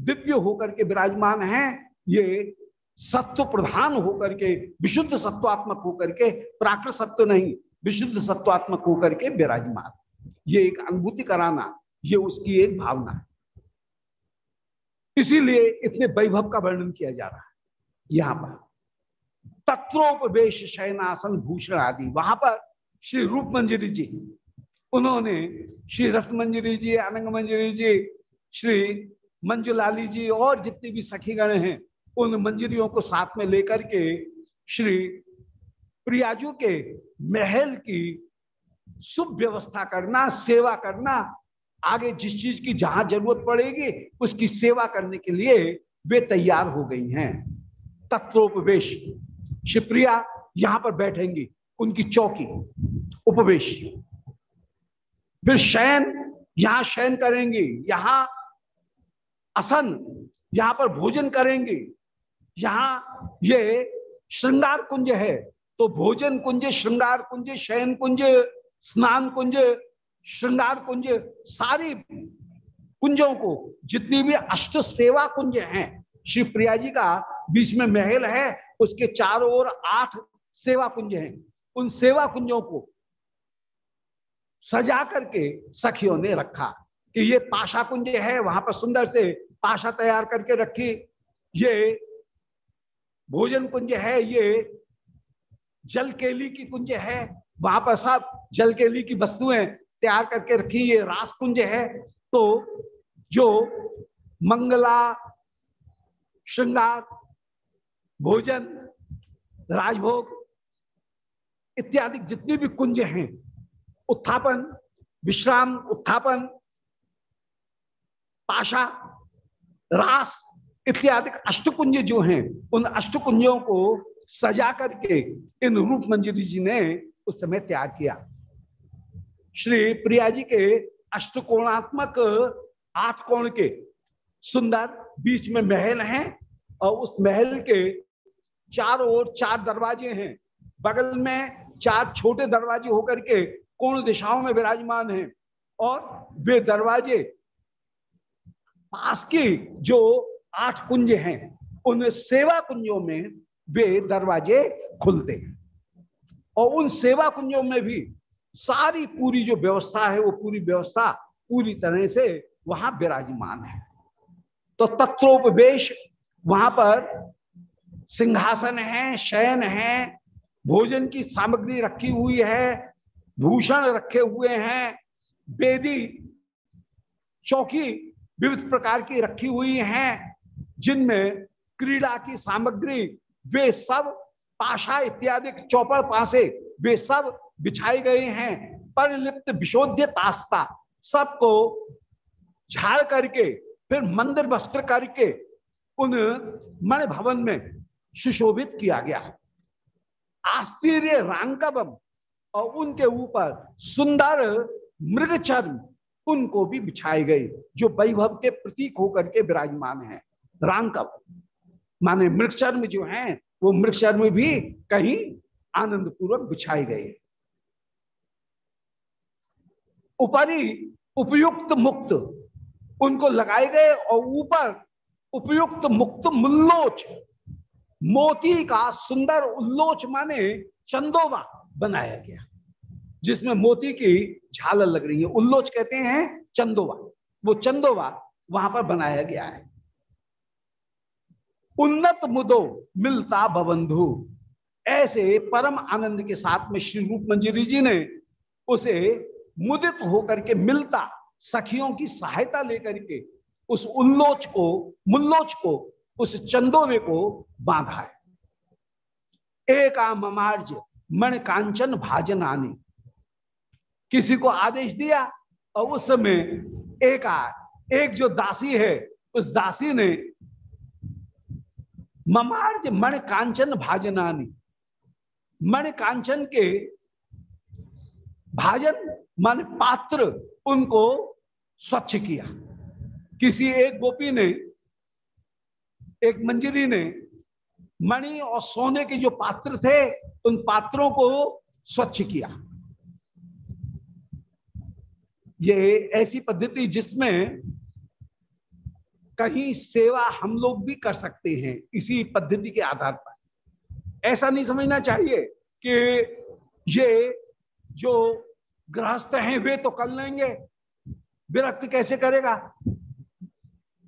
दिव्य होकर के विराजमान हैं, ये सत्व प्रधान होकर के, विशुद्ध सत्वात्मक होकर के, प्राकृत सत्व नहीं, विशुद्ध सत्वात्मक होकर के विराजमान। ये एक अनुभूति कराना ये उसकी एक भावना है। इसीलिए इतने वैभव का वर्णन किया जा रहा है यहाँ पर। तत्रोपवेश शयनासन भूषण आदि। वहाँ पर श्री रूप मंजरी जी उन्होंने श्री रथ मंजरी जी अनंग मंजरी जी, श्री मंजुलाली जी और जितने भी सखीगण हैं, उन मंजरियों को साथ में लेकर के श्री प्रियाजू के महल की शुभ व्यवस्था करना, सेवा करना, आगे जिस चीज़ की जहाँ ज़रूरत पड़ेगी, उसकी सेवा करने के लिए वे तैयार हो गई हैं। तत्वोपवेश शिवप्रिया यहाँ पर बैठेंगी, उनकी चौकी। उपवेश। फिर शयन, यहाँ शयन करेंगी, यहाँ असन यहाँ पर भोजन करेंगे, यहाँ ये श्रृंगार कुंज है तो भोजन कुंज, श्रृंगार कुंज, शयन कुंज, स्नान कुंज, श्रृंगार कुंज, सारी कुंजों को, जितनी भी अष्ट सेवा कुंज हैं, श्री प्रिया जी का बीच में महल है, उसके चारों ओर आठ सेवा कुंज हैं, उन सेवा कुंजों को सजा करके सखियों ने रखा कि ये पाशा कुंज है, वहाँ पर सुंदर से पाशा तैयार करके रखी। ये भोजन कुंज है, ये जल केली की कुंज है, वहाँ पर सब जल केली की वस्तुएँ तैयार करके रखी, ये रास कुंज है। तो जो मंगला, श्रृंगार, भोजन, राजभोग इत्यादि जितने भी कुंज हैं उत्थापन, विश्राम, उत्थापन, पाशा, रास इत्यादि अष्टकुंज जो हैं, उन अष्टकुंजों को सजा करके इन रूप मंजरी जी ने उस समय तैयार किया। श्री प्रिया जी के अष्टकोणात्मक आठ कोण के सुंदर बीच में महल हैं और उस महल के चारों ओर चार दरवाजे हैं। बगल में चार छोटे दरवाजे होकर के कोण दिशाओं में विराजमान हैं और वे दरवाजे पास की जो आठ कुंज हैं, उन सेवा कुंजों में वे दरवाजे खुलते हैं। और उन सेवा कुंजों में भी सारी पूरी जो व्यवस्था है, वो पूरी व्यवस्था पूरी तरह से वहाँ विराजमान है। तो तत्वोपवेश वहाँ पर सिंहासन है, शयन है, भोजन की सामग्री रखी हुई है भूषण रखे हुए हैं, बेदी, चौकी विविध प्रकार की रखी हुई हैं, जिनमें क्रीड़ा की सामग्री, वे सब पाशा इत्यादि चौपड़ पासे वे सब बिछाए गए हैं। परिलिप्त विशोध्य तास्ता सबको झाड़ करके, फिर मंदिर वस्त्र करके उन मणि भवन में सुशोभित किया गया। आश्चर्य रांकबम और उनके ऊपर सुंदर मृगचर्म उनको भी बिछाए गए जो वैभव के प्रतीक होकर के विराजमान है। रांकब माने मृगचर्म जो हैं, वो मृगचर्म भी कहीं आनंद पूर्वक बिछाए गए ऊपरी उपयुक्त मुक्त उनको लगाए गए और ऊपर उपयुक्त मुक्त मुल्लोच, मोती का सुंदर उल्लोच माने चंदोबा बनाया गया, जिसमें मोती की झालर लग रही है। उल्लोच कहते हैं चंदोबा वो चंदोबा वहाँ पर बनाया गया है। उन्नत मुदो मिलता बबंधु ऐसे परम आनंद के साथ में श्री रूप मंजरी जी ने उसे मुदित होकर के मिलता सखियों की सहायता लेकर के उस उल्लोच को, मुल्लोच को, उस चंदोवे को बांधा है। एक ममार्ज मण कांचन भाजन आने किसी को आदेश दिया और उस समय एक आ, एक जो दासी है उस दासी ने ममार्ज मण कांचन भाजनानी। मण कांचन के भाजन मन पात्र उनको स्वच्छ किया। किसी एक गोपी ने एक मंजरी ने मणि और सोने के जो पात्र थे, उन पात्रों को स्वच्छ किया। ये ऐसी पद्धति जिसमें कहीं सेवा हम लोग भी कर सकते हैं, इसी पद्धति के आधार पर। ऐसा नहीं समझना चाहिए कि ये जो गृहस्थ हैं, वे तो कर लेंगे। विरक्त कैसे करेगा?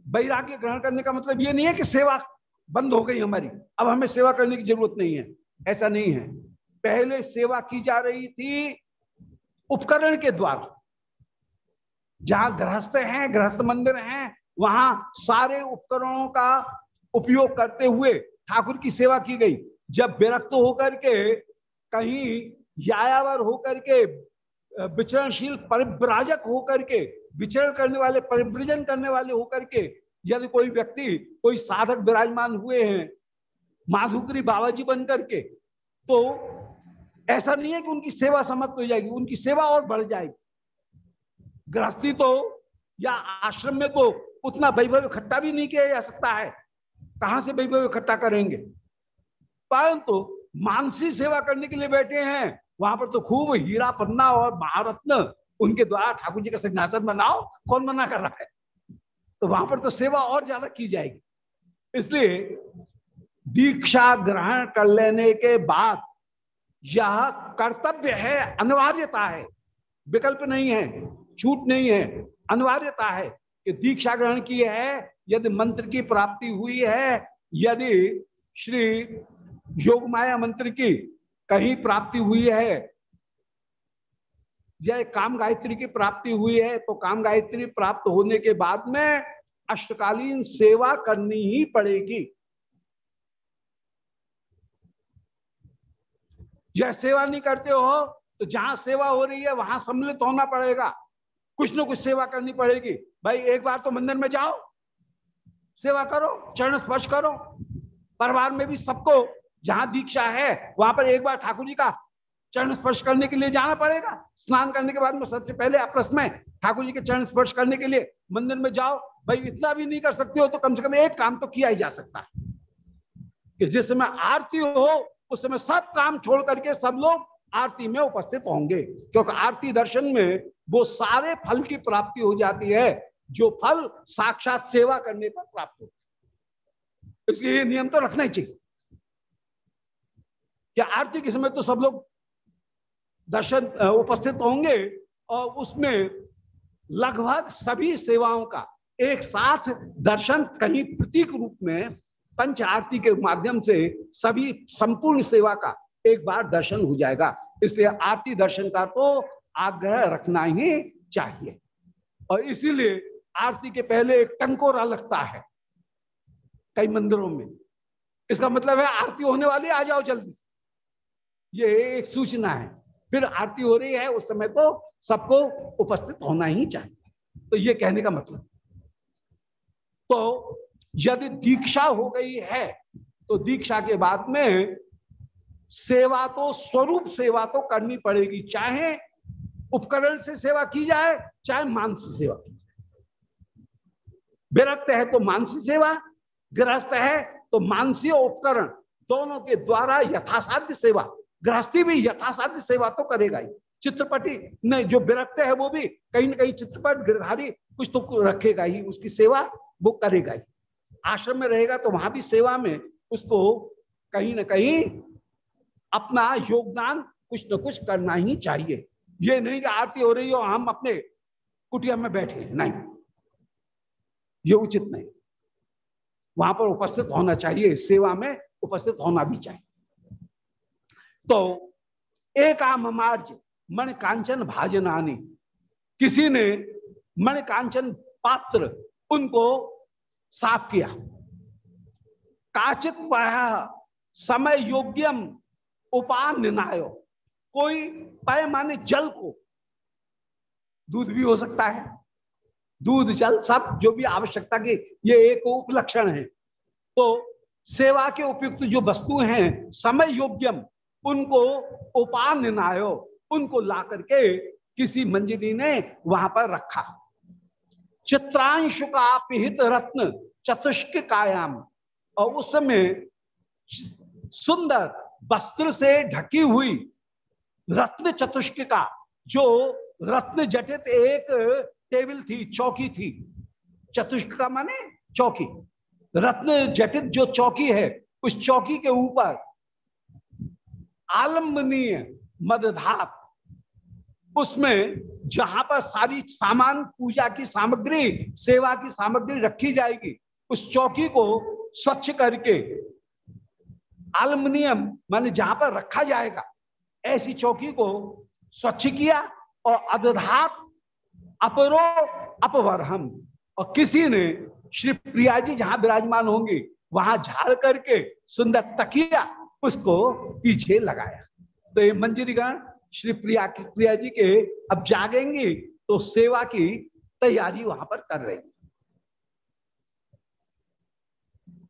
वैराग्य ग्रहण करने का मतलब ये नहीं है कि सेवा बंद हो गई हमारी। अब हमें सेवा करने की ज़रूरत नहीं है। ऐसा नहीं है। पहले सेवा की जा रही थी उपकरण के द्वारा। जहाँ गृहस्थ हैं, गृहस्थ मंदिर हैं, वहाँ सारे उपकरणों का उपयोग करते हुए ठाकुर की सेवा की गई। जब विरक्त होकर के, कहीं यायावर होकर के, विचरणशील परिव्राजक होकर के, विचरण करने वाले, परिव्रजन करने वाले होकर के यदि कोई व्यक्ति, कोई साधक विराजमान हुए हैं, माधुकरी बाबा जी बन करके तो ऐसा नहीं है कि उनकी सेवा समाप्त हो जाएगी, उनकी सेवा और बढ़ जाएगी। गृहस्थी तो या आश्रम में तो उतना वैभव इकट्ठा भी नहीं किया जा सकता है। कहाँ से वैभव इकट्ठा करेंगे? परंतु तो मानसी सेवा करने के लिए बैठे हैं, वहाँ पर तो खूब हीरा पन्ना और महारत्न उनके द्वारा ठाकुर जी का सिंहासन बनाओ, कौन मना कर रहा है? तो वहाँ पर तो सेवा और ज़्यादा की जाएगी। इसलिए दीक्षा ग्रहण कर लेने के बाद यह कर्तव्य है, अनिवार्यता है। विकल्प नहीं है, छूट नहीं है, अनिवार्यता है कि दीक्षा ग्रहण की है, यदि मंत्र की प्राप्ति हुई है, यदि श्री योग माया मंत्र की कहीं प्राप्ति हुई है या काम गायत्री की प्राप्ति हुई है तो काम गायत्री प्राप्त होने के बाद में अष्टकालीन सेवा करनी ही पड़ेगी। यह सेवा नहीं करते हो तो जहाँ सेवा हो रही है, वहाँ सम्मिलित होना पड़ेगा। कुछ ना कुछ सेवा करनी पड़ेगी। भाई, एक बार तो मंदिर में जाओ, सेवा करो, चरण स्पर्श करो। परिवार में भी सबको जहाँ दीक्षा है, वहाँ पर एक बार ठाकुर जी का चरण स्पर्श करने के लिए जाना पड़ेगा। स्नान करने के बाद में सबसे पहले आपस में, ठाकुर जी के चरण स्पर्श करने के लिए मंदिर में जाओ। भाई, इतना भी नहीं कर सकते हो तो कम से कम एक काम तो किया ही जा सकता है। कि जिस समय आरती हो, उस समय सब काम छोड़ करके सब लोग आरती में उपस्थित होंगे। क्योंकि आरती दर्शन में वो सारे फल की प्राप्ति हो जाती है, जो फल साक्षात सेवा करने पर प्राप्त हो। इसलिए नियम तो रखना ही चाहिए। क्या आरती के समय तो सब लोग दर्शन उपस्थित होंगे और उसमें लगभग सभी सेवाओं का एक साथ दर्शन कहीं प्रतीक रूप में पंच आरती के माध्यम से सभी संपूर्ण सेवा का एक बार दर्शन हो जाएगा। इसलिए आरती दर्शन का तो आग्रह रखना ही चाहिए। और इसीलिए आरती के पहले एक टंकोरा लगता है कई मंदिरों में। इसका मतलब है आरती होने वाली आ जाओ जल्दी से। ये एक सूचना है। फिर आरती हो रही है, उस समय तो सबको उपस्थित होना ही चाहिए। तो ये कहने का मतलब। तो यदि दीक्षा हो गई है तो दीक्षा के बाद में सेवा तो स्वरूप सेवा तो करनी पड़ेगी, चाहे उपकरण से सेवा की जाए, चाहे मानसिक सेवा की जाए। विरक्त है तो मानसिक सेवा गृहस्थ है तो मानसीय उपकरण, दोनों के द्वारा यथासाध्य सेवा गृहस्थी भी यथासाध्य सेवा तो करेगा ही। चित्रपटी नहीं जो विरक्त है वो भी कहीं ना कहीं चित्रपट गिरधारी कुछ तो रखेगा ही, उसकी सेवा वो करेगा ही। आश्रम में रहेगा तो वहाँ भी सेवा में उसको कहीं ना कहीं अपना योगदान कुछ न कुछ करना ही चाहिए। ये नहीं कि आरती हो रही हो, हम अपने कुटिया में बैठे नहीं। ये उचित नहीं। वहाँ पर उपस्थित होना चाहिए, सेवा में उपस्थित होना भी चाहिए। तो एक आम मार्ज मण कांचन भाजनानी। किसी ने मण कांचन पात्र उनको साफ़ किया। काचित समय योग्यम उपान निनायो। कोई पैमाने जल को, दूध भी हो सकता है। दूध, जल सब जो भी आवश्यकता के, ये एक उपलक्षण है। तो सेवा के उपयुक्त जो वस्तु हैं, समय योग्यम उनको उपान्नायो उनको ला करके किसी मंजरी ने वहाँ पर रखा। चित्रांश का पिहित रत्न चतुष्क कायाम। और उस समय सुंदर वस्त्र से ढकी हुई रत्न चतुष्क का, जो रत्न जटित एक टेबल थी, चौकी थी। चतुष्क का माने चौकी। रत्न जटित जो चौकी है, उस चौकी के ऊपर आलम्बनीय मदधात। उसमें जहाँ पर सारी सामान, पूजा की सामग्री, सेवा की सामग्री रखी जाएगी, उस चौकी को स्वच्छ करके आलमनियम माने जहाँ पर रखा जाएगा, ऐसी चौकी को स्वच्छ किया और अदधात अपरो अपवरहम। और किसी ने श्री प्रिया जी जहाँ विराजमान होंगे, वहाँ झाड़ करके सुंदर तकिया उसको पीछे लगाया। तो ये मंजरीगण श्री प्रिया प्रिया जी के, अब जागेंगे तो सेवा की तैयारी वहाँ पर कर रही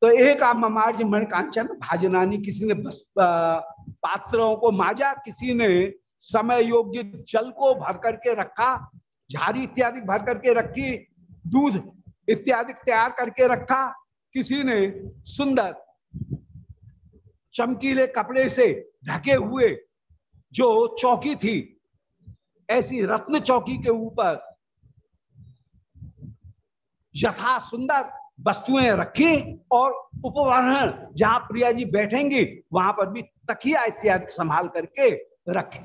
तो एक ममार्ज मणिकांचन, भाजनानी, किसी ने बस पात्रों को माजा, किसी ने समय योग्य जल को भर करके रखा झारी इत्यादि भर करके रखी, दूध इत्यादि तैयार करके रखा, किसी ने सुंदर चमकीले कपड़े से ढके हुए जो चौकी थी, ऐसी रत्न चौकी के ऊपर यथा सुंदर वस्तुएँ रखी और उपवरण जहाँ प्रिया जी बैठेंगी, वहाँ पर भी तकिया इत्यादि संभाल करके रखे।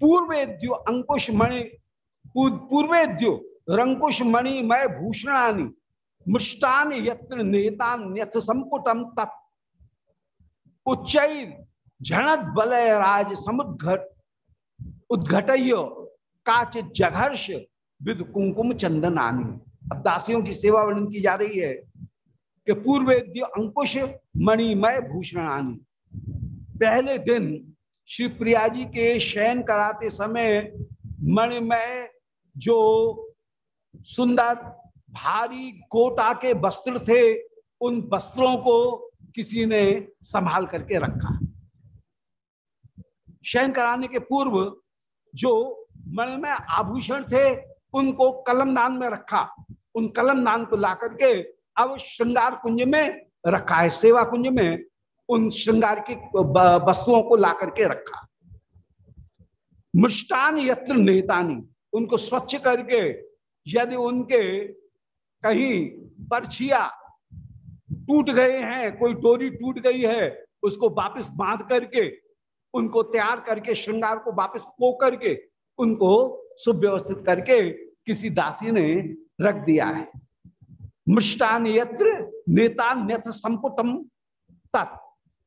पूर्वेद्यो अंकुश मणि पूर्वेद्यो रंकुश मणि मय भूषणानी, मृष्टान यत्र नेता न्यथ संपुटम तत् उच्च झणत बलय राज समुद्घट उद्घट काच जघर्ष विद कुंकुम चंदन आनी अब दासियों की सेवा वर्णन की जा रही है कि पूर्वेद्य अंकुश मणिमय भूषण आनी पहले दिन श्री प्रिया जी के शयन कराते समय मणिमय जो सुंदर, भारी, कोटा के वस्त्र थे, उन वस्त्रों को किसी ने संभाल करके रखा। शयन कराने के पूर्व जो मन में आभूषण थे, उनको कलमदान में रखा। उन कलमदान को ला करके अब श्रृंगार कुंज में रखा है, सेवा कुंज में उन श्रृंगार की वस्तुओं को ला करके रखा। मृष्टान यत्र नेतानी, उनको स्वच्छ करके यदि उनके कहीं परछिया टूट गए हैं, कोई डोरी टूट गई है, उसको वापस बाँध करके, उनको तैयार करके, श्रृंगार को वापस पो करके, उनको सुव्यवस्थित करके किसी दासी ने रख दिया है। मृष्टान यत्र नेता नेत्र संपुटम तत्।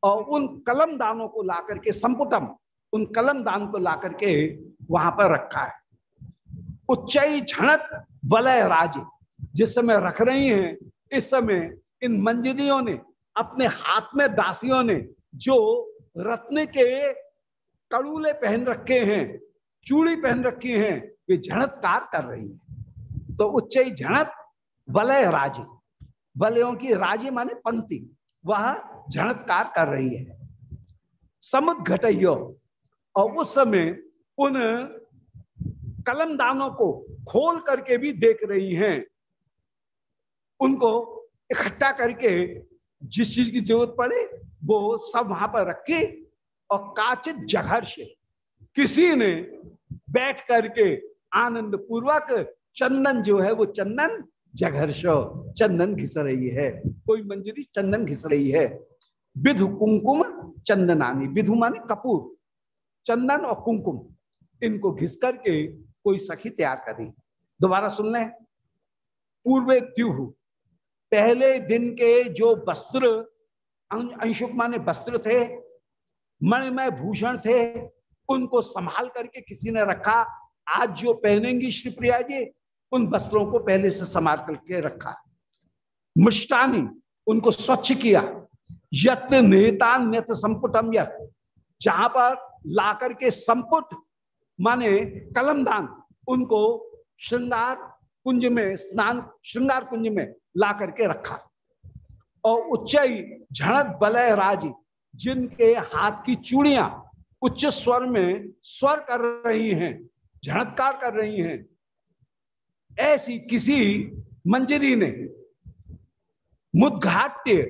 और उन कलम दानों को ला करके, संपुटम, उन कलम दान को ला करके वहाँ पर रखा है। उच्च झणत वलय राज, जिस समय रख रही हैं, इस समय इन मंजरियों ने, अपने हाथ में दासियों ने, जो रत्न के कड़ूले पहन रखे हैं, चूड़ी पहन रखी हैं, वे झणत्कार कर रही है। तो उच्च झणत वलय राज। वलयों की राज़ी माने पंक्ति। वह झणत्कार कर रही है। समुद घटयो। और उस समय उन कलमदानों को खोल करके भी देख रही हैं। उनको इकट्ठा करके जिस चीज़ की ज़रूरत पड़े, वो सब वहाँ पर रखे और काचित जघर से। किसी ने बैठ करके आनंद पूर्वक चंदन जो है वो चंदन जघर्ष चंदन घिस रही है। कोई मंजरी चंदन घिस रही है। विधु कुंकुम चंदनानी। विधु माने कपूर। चंदन और कुंकुम, इनको घिस करके कोई सखी तैयार करी दोबारा सुन लें। पूर्व त्युह पहले दिन के जो वस्त्र अंशुक माने वस्त्र थे, मणिमय भूषण थे, उनको संभाल करके किसी ने रखा। आज जो पहनेंगी श्री प्रिया जी, उन वस्त्रों को पहले से संभाल करके रखा। मुष्टानी, उनको स्वच्छ किया। यत नेता नेत संपुटम यत। जहाँ पर ला करके संपुट, माने कलमदान, उनको श्रृंगार कुंज में, स्नान श्रृंगार कुंज में ला करके रखा। और उच्चई झड़क बलय राज, जिनके हाथ की चूड़ियाँ उच्च स्वर में स्वर कर रही हैं, झड़तकार कर रही हैं, ऐसी किसी मंजरी ने मुदघाट्य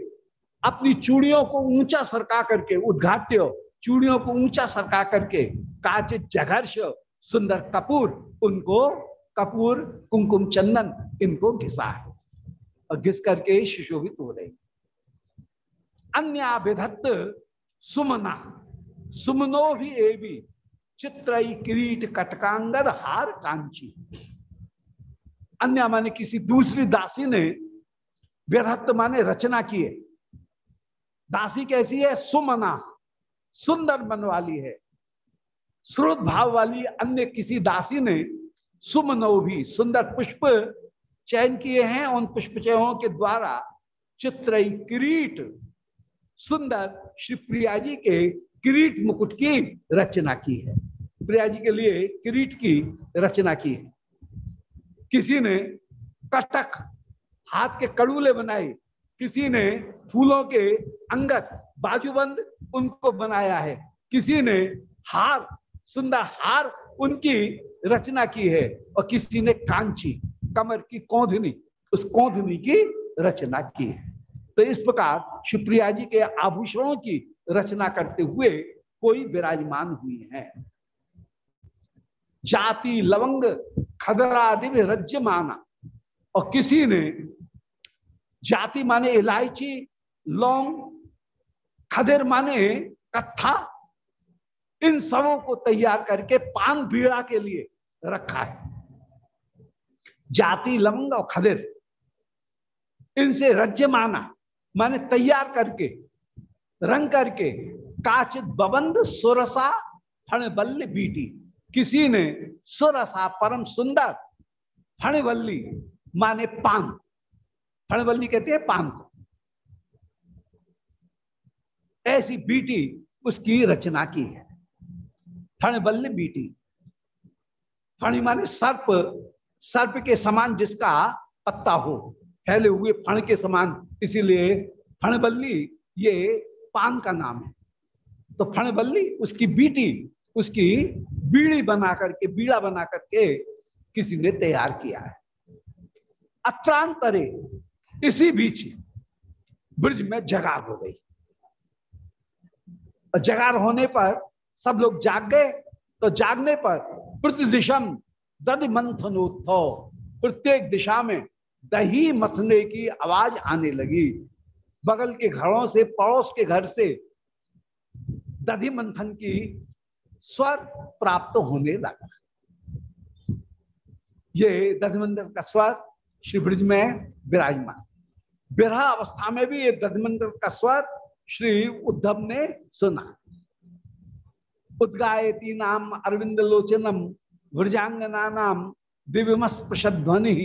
अपनी चूड़ियों को ऊँचा सरका करके, उद्घाट्य चूड़ियों को ऊँचा सरका करके काच जघर्ष, सुंदर कपूर, उनको कपूर, कुमकुम चंदन, इनको घिसा है। और घिस करके सुशोभित हो रही। अन्य विधत्त सुमना, सुमनो भी एवी चित्र किरीट कटकांगद हार कांची। अन्य माने किसी दूसरी दासी ने व्यधत्त माने रचना की है। दासी कैसी है? सुमना, सुंदर मन वाली है। श्रोत भाव वाली अन्य किसी दासी ने सुमनो भी, सुंदर पुष्प चयन किए हैं उन पुष्प चयों के द्वारा। चित्र किरीट, सुंदर श्री प्रिया जी के किरीट मुकुट की रचना की है। प्रिया जी के लिए किरीट की रचना की है। किसी ने कटक हाथ के कड़ूले बनाए, किसी ने फूलों के अंगत बाजूबंद उनको बनाया है, किसी ने हार, सुंदर हार उनकी रचना की है और किसी ने कांची कमर की कौधनी, उस कौधनी की रचना की है। तो इस प्रकार शिवप्रिया जी के आभूषणों की रचना करते हुए कोई विराजमान हुई है। जाति, लवंग खदरादि रज माना। और किसी ने जाति माने इलायची, लौंग, खदेर माने कत्था, इन सबों को तैयार करके पान बीड़ा के लिए रखा है। जाति लवंग और खदेर इनसे रज्य माना, माने तैयार करके, रंग करके, काचित बबंद सुरसा फणबल्ली बीटी। किसी ने सुरसा परम सुंदर फणवल्ली माने पान। फणवल्ली कहते हैं पान को। ऐसी बीटी उसकी रचना की है। फणबल्ली बीटी। फणी माने सर्प सर्प के समान जिसका पत्ता हो, फैले हुए फण के समान। इसीलिए फणबल्ली, ये पान का नाम है। तो फणबल्ली, उसकी बीटी, उसकी बीड़ी बना करके, बीड़ा बना करके किसी ने तैयार किया है। अत्रांतरे, इसी बीच ब्रिज में जगार हो गई। और जगार होने पर सब लोग जाग गए। तो जागने पर प्रतिदिशम दधि मंथनोत्थव प्रत्येक दिशा में दही मथने की आवाज़ आने लगी। बगल के घरों से, पड़ोस के घर से दधि मंथन की स्वर प्राप्त होने लगा। ये दधि मंथन का स्वर श्री ब्रिज में विराजमान। विरह अवस्था में भी ये दधि मंथन का स्वर श्री उद्धव ने सुना। उद्गायती नाम अरविंद लोचनम वृजांगना नाम दिव्यमस्पृशध्वनि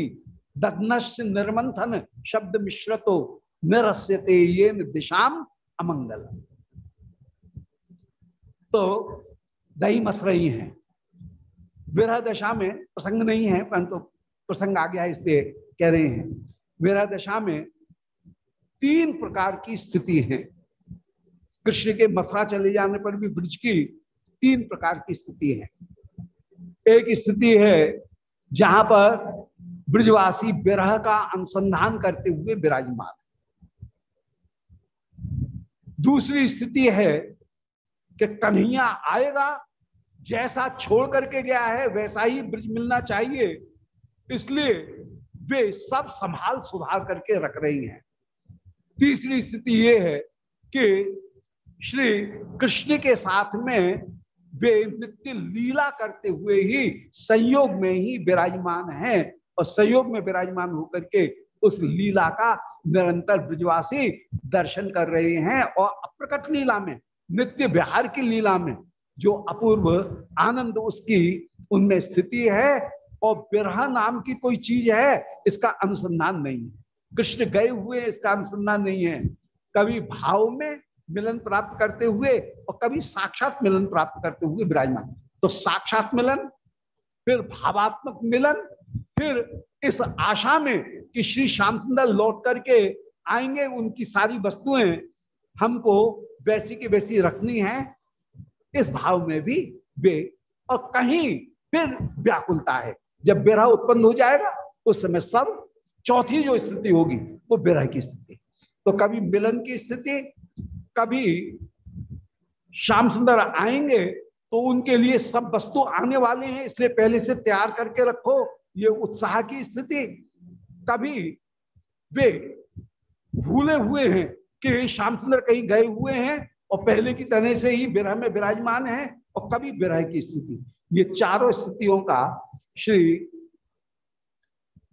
दग्नश्च निर्मंथन शब्द मिश्रतो निरस्यते ये दिशाम अमंगल तो दही मथ रही हैं। विरह दशा में प्रसंग नहीं है, परंतु तो प्रसंग आ गया इसलिए कह रहे हैं। विरह दशा में तीन प्रकार की स्थिति है। कृष्ण के मथुरा चले जाने पर भी ब्रज की तीन प्रकार की स्थिति है। एक स्थिति है जहाँ पर ब्रजवासी विरह का अनुसंधान करते हुए विराजमान दूसरी स्थिति है कि कन्हैया आएगा, जैसा छोड़ करके गया है, वैसा ही ब्रज मिलना चाहिए। इसलिए वे सब संभाल सुधार करके रख रही हैं। तीसरी स्थिति ये है कि श्री कृष्ण के साथ में वे नित्य लीला करते हुए ही संयोग में ही विराजमान हैं। और संयोग में विराजमान होकर के उस लीला का निरंतर ब्रजवासी दर्शन कर रहे हैं और अप्रकट लीला में, नित्य बिहार की लीला में, जो अपूर्व आनंद उसकी उनमें स्थिति है और बिरह नाम की कोई चीज़ है, इसका अनुसंधान नहीं है। कृष्ण गए हुए इसका अनुसंधान नहीं है। कभी भाव में मिलन प्राप्त करते हुए और कभी साक्षात मिलन प्राप्त करते हुए विराजमान। तो साक्षात मिलन, फिर भावात्मक मिलन, फिर इस आशा में कि श्री श्याम सुंदर लौट करके आएँगे, उनकी सारी वस्तुएँ हमको वैसी की वैसी रखनी है, इस भाव में भी वे और कहीं फिर व्याकुलता है। जब विरह उत्पन्न हो जाएगा, उस समय सब, चौथी जो स्थिति होगी, वो विरह की स्थिति। तो कभी मिलन की स्थिति कभी श्याम सुंदर आएँगे तो उनके लिए सब वस्तु आने वाले हैं, इसलिए पहले से तैयार करके रखो, ये उत्साह की स्थिति। कभी वे भूले हुए हैं कि श्याम सुंदर कहीं गए हुए हैं और पहले की तरह से ही विरह में विराजमान है और कभी विरह की स्थिति। ये चारों स्थितियों का श्री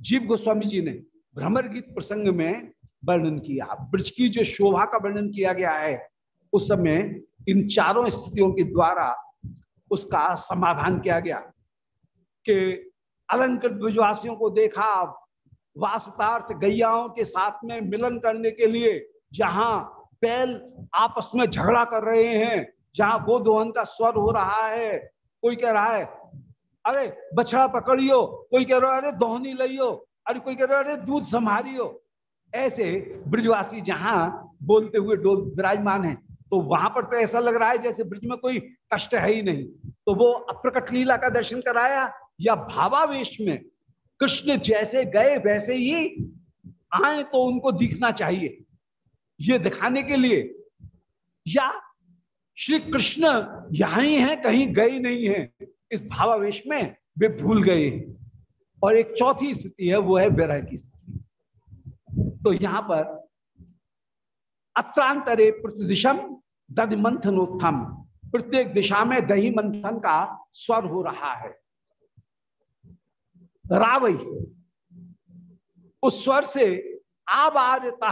जीव गोस्वामी जी ने भ्रमर गीत प्रसंग में वर्णन किया। ब्रज की जो शोभा का वर्णन किया गया है, उस समय इन चारों स्थितियों के द्वारा उसका समाधान किया गया। कि अलंकृत ब्रजवासियों को देखा, वास्तार्थ गैयाओं के साथ में मिलन करने के लिए जहाँ बैल आपस में झगड़ा कर रहे हैं, जहाँ गोदोहन का स्वर हो रहा है, कोई कह रहा है, अरे, बछड़ा पकड़ियो। कोई कह रहा है, अरे, दोहनी लियो अरे, कोई कह रहा है, अरे, दूध संभारियो। ऐसे ब्रजवासी जहाँ बोलते हुए डोल विराजमान है तो वहाँ पर तो ऐसा लग रहा है जैसे ब्रज में कोई कष्ट है ही नहीं। तो वो अप्रकट लीला का दर्शन कराया या भावावेश में कृष्ण जैसे गए वैसे ही आए तो उनको दिखना चाहिए। ये दिखाने के लिए या श्री कृष्ण यहाँ ही है, कहीं गए नहीं है, इस भावावेश में वे भूल गए और एक चौथी स्थिति है, वो है विरह की स्थिति। तो यहाँ पर अत्रांतरे प्रतिदिशम दधि मंथनोत्थम प्रत्येक दिशा में दही मंथन का स्वर हो रहा है। रावई, उस स्वर से आवारता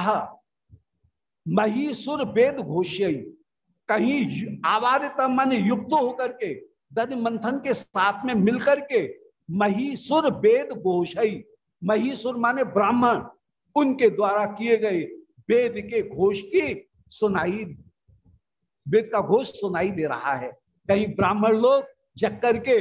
महीसुर वेद घोष्य, कहीं आवारित मन युक्त होकर के दधि मंथन के साथ में मिलकर के महीसुर वेद घोषई महीसुर माने ब्राह्मण उनके द्वारा किए गए वेद के घोष की सुनाई, वेद का घोष सुनाई दे रहा है। कहीं ब्राह्मण लोग जग करके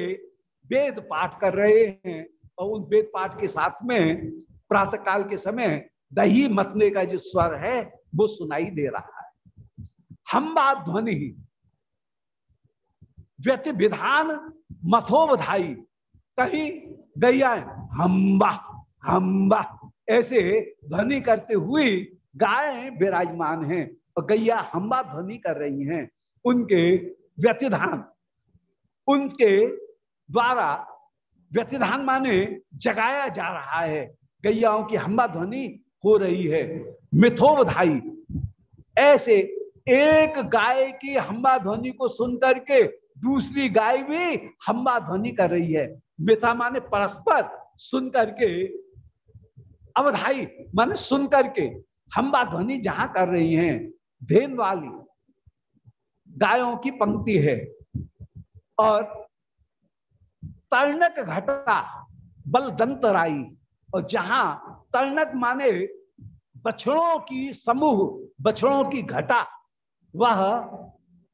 वेद पाठ कर रहे हैं और उन वेद पाठ के साथ में प्रातः काल के समय दही मतने का जो स्वर है, वो सुनाई दे रहा है। हम बात ध्वनि व्यति विधान मथोवधाई। कहीं गैया हम्बा हम्बा ऐसे ध्वनि करते हुए गाय विराजमान हैं और गैया हम्बा ध्वनि कर रही हैं। उनके व्यतिधान, उनके द्वारा व्यतिधान माने जगाया जा रहा है। गैयाओं की हम्बा ध्वनि हो रही है। मिथोवधाई ऐसे एक गाय की हम्बा ध्वनि को सुन करके दूसरी गाय भी हम्बा ध्वनि कर रही है। मिथा माने परस्पर सुन करके अवधाई माने सुन करके हम्बा ध्वनि जहाँ कर रही हैं, धेन वाली गायों की पंक्ति है। और तर्णक घटा, बल दंतराई। और जहाँ तर्णक माने बछड़ों की समूह, बछड़ों की घटा, वह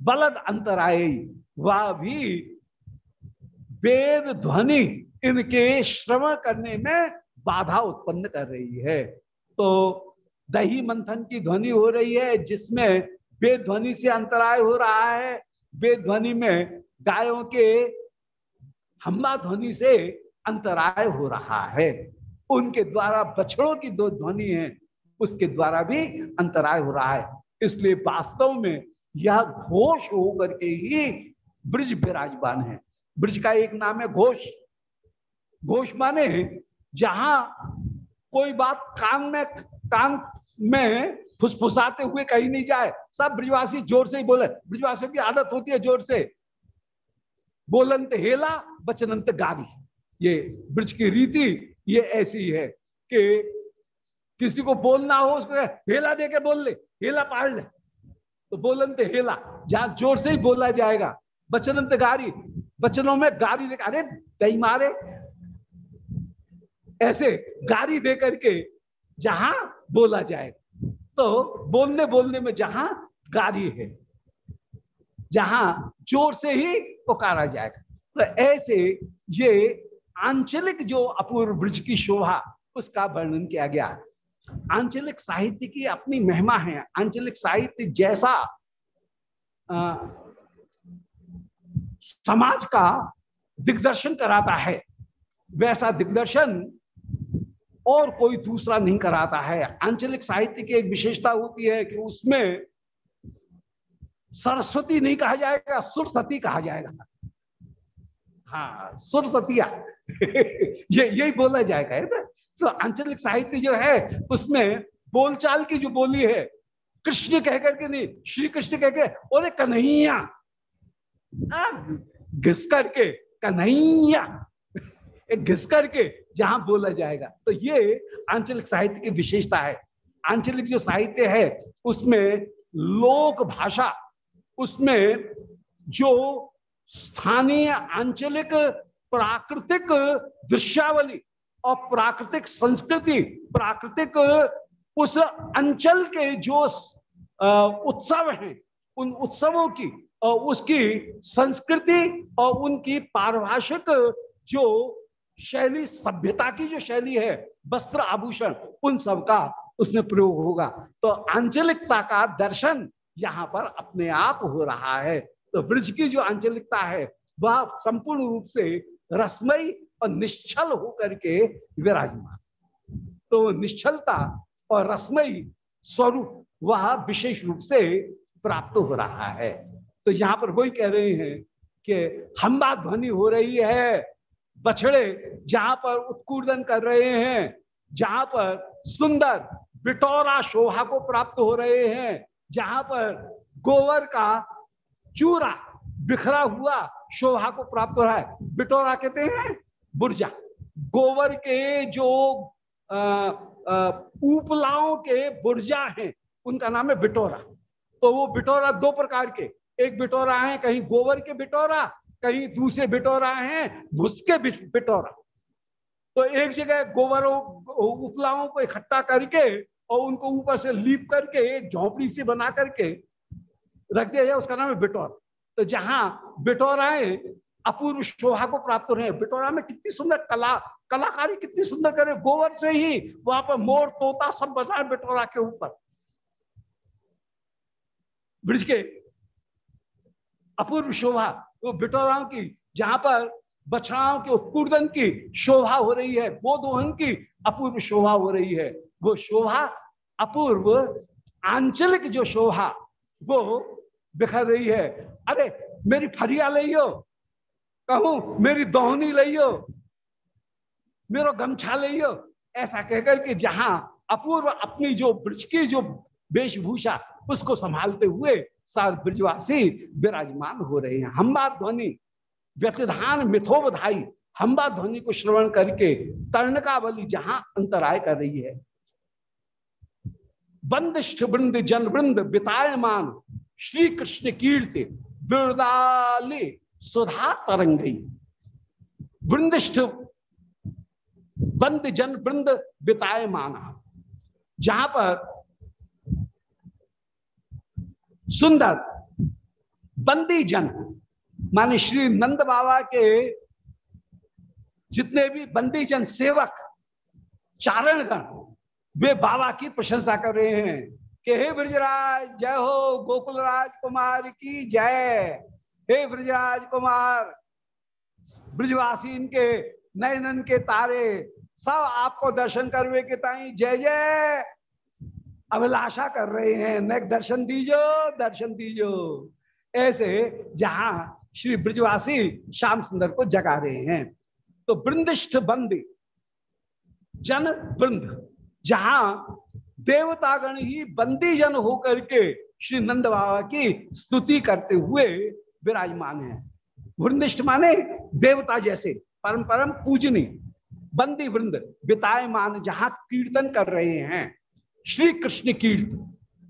बलद अंतराई, वह भी वेद ध्वनि इनके श्रवण करने में बाधा उत्पन्न कर रही है। तो दही मंथन की ध्वनि हो रही है, जिसमें वेद ध्वनि से अंतराय हो रहा है। वेद ध्वनि में गायों के हम्बा ध्वनि से अंतराय हो रहा है। उनके द्वारा बछड़ों की दो ध्वनि है, उसके द्वारा भी अंतराय हो रहा है। इसलिए वास्तव में यह घोष होकर के ही ब्रिज विराजमान है। ब्रिज का एक नाम है घोष। घोष माने जहाँ कोई बात कान में कान में फुसफुसाते हुए कहीं नहीं जाए। सब ब्रिजवासी ज़ोर से ही बोले। ब्रिजवासी की आदत होती है ज़ोर से। बोलंत हेला, बचनंत गारी ये ब्रिज की रीति, ये ऐसी है कि किसी को बोलना हो, उसको हेला दे के बोल ले, हेला पाड़ ले। तो बोलंत हेला, जहाँ ज़ोर से ही बोला जाएगा। बचनंत गारी, बचनों में गारी दे अरे, दही मारे ऐसे गारी दे करके जहाँ बोला जाए तो बोलने बोलने में जहाँ गारी है जहाँ ज़ोर से ही पुकारा जाएगा। तो ऐसे ये आंचलिक जो अपूर्व ब्रज की शोभा उसका वर्णन किया गया। आंचलिक साहित्य की अपनी महिमा है। आंचलिक साहित्य जैसा आ, समाज का दिग्दर्शन कराता है वैसा दिग्दर्शन और कोई दूसरा नहीं कराता है। आंचलिक साहित्य की एक विशेषता होती है कि उसमें सरस्वती नहीं कहा जाएगा, सुरसती कहा जाएगा। हाँ सुरसतिया। <laughs> ये, यही बोला जाएगा, है ना? तो आंचलिक साहित्य जो है, उसमें बोलचाल की जो बोली है, कृष्ण कहकर के नहीं श्री कृष्ण कहकर, और कन्हैया। घिस करके, कन्हैया। घिस करके जहाँ बोला जाएगा। तो ये आंचलिक साहित्य की विशेषता है। आंचलिक जो साहित्य है, उसमें लोक भाषा, उसमें जो स्थानीय आंचलिक प्राकृतिक दृश्यावली और प्राकृतिक संस्कृति, प्राकृतिक उस अंचल के जो उत्सव हैं, उन उत्सवों की और उसकी संस्कृति और उनकी पारिभाषिक जो शैली, सभ्यता की जो शैली है, वस्त्र आभूषण, उन सब का उसमें प्रयोग होगा। तो आंचलिकता का दर्शन यहाँ पर अपने आप हो रहा है। तो ब्रज की जो आंचलिकता है, वह संपूर्ण रूप से रसमयी और निश्चल होकर के विराजमान। तो निश्चलता और रसमयी स्वरूप वह विशेष रूप से प्राप्त हो रहा है। तो यहाँ पर वही कह रहे हैं कि हम्बा ध्वनि हो रही है बछड़े, जहाँ पर उत्कूर्दन कर रहे हैं, जहाँ पर सुंदर बिटोरा शोभा को प्राप्त हो रहे हैं, जहाँ पर गोवर का चूरा बिखरा हुआ शोभा को प्राप्त हो रहा है। बिटोरा कहते हैं बुर्जा। गोवर के जो उपलाओं के बुर्जा हैं, उनका नाम है बिटोरा तो वो बिटोरा दो प्रकार के, एक बिटोरा है कहीं गोबर के बिटोरा कहीं दूसरे बिटोरा है भूस के बिटोरा। तो एक जगह गोबरों उपलाओं को इकट्ठा करके और उनको ऊपर से लीप करके झोंपड़ी से बना करके रख दिया जाए, उसका नाम है बिटोरा। तो जहाँ बिटोराए अपूर्व शोभा को प्राप्त हो रहे हैं, बिटोरा में कितनी सुंदर कला, कलाकारी कितनी सुंदर करे गोबर से ही वहाँ पर मोर तोता सब बना बिटोरा के ऊपर। ब्रिज के अपूर्व शोभा वो बिटोराओं की, जहाँ पर बछड़ाओं के उत्कूर्दन की शोभा हो रही है, वो दोहन की अपूर्व शोभा हो रही है। वो शोभा अपूर्व, आंचलिक जो शोभा, वो बिखर रही है। अरे, मेरी फरिया लियो कहूँ, मेरी दोहनी लियो मेरा गमछा लियो ऐसा कहकर के जहाँ अपूर्व अपनी जो वृक्ष की जो वेशभूषा उसको संभालते हुए सार ब्रजवासी विराजमान हो रहे हैं। हम्बा ध्वनि, व्यतिधान मिथोबधाई हम्बा ध्वनि को श्रवण करके तर्णकावली जहाँ अंतराय कर रही है। बंदिष्ठ वृंद जन वृंद बितायमान श्री कृष्ण कीर्ति, बिरदाली सुधा तरंगई। वृंदिष्ठ बंद जन वृंद बितायमान। जहाँ पर सुंदर, बंदी जन। माने श्री नंद बाबा के जितने भी बंदी जन सेवक, चारणगण, वे बाबा की प्रशंसा कर रहे हैं कि हे ब्रजराज, जय हो गोकुल राज कुमार की जय। हे ब्रजराज कुमार, ब्रजवासी इनके नयनन के तारे, सब आपको दर्शन करवे के ताई जय जय। अभिलाषा कर रहे हैं। नेक दर्शन दीजो दर्शन दीजो। ऐसे जहाँ श्री ब्रजवासी श्याम सुंदर को जगा रहे हैं। तो वृंदिष्ठ बंद, जन वृंद, जहाँ देवतागण ही बंदी जन होकर के श्री नंद बाबा की स्तुति करते हुए विराजमान है। वृंदिष्ठ माने देवता जैसे, परम परम पूजनी, बंदी वृंद, बितायमान जहाँ कीर्तन कर रहे हैं। श्री कृष्ण कीर्त।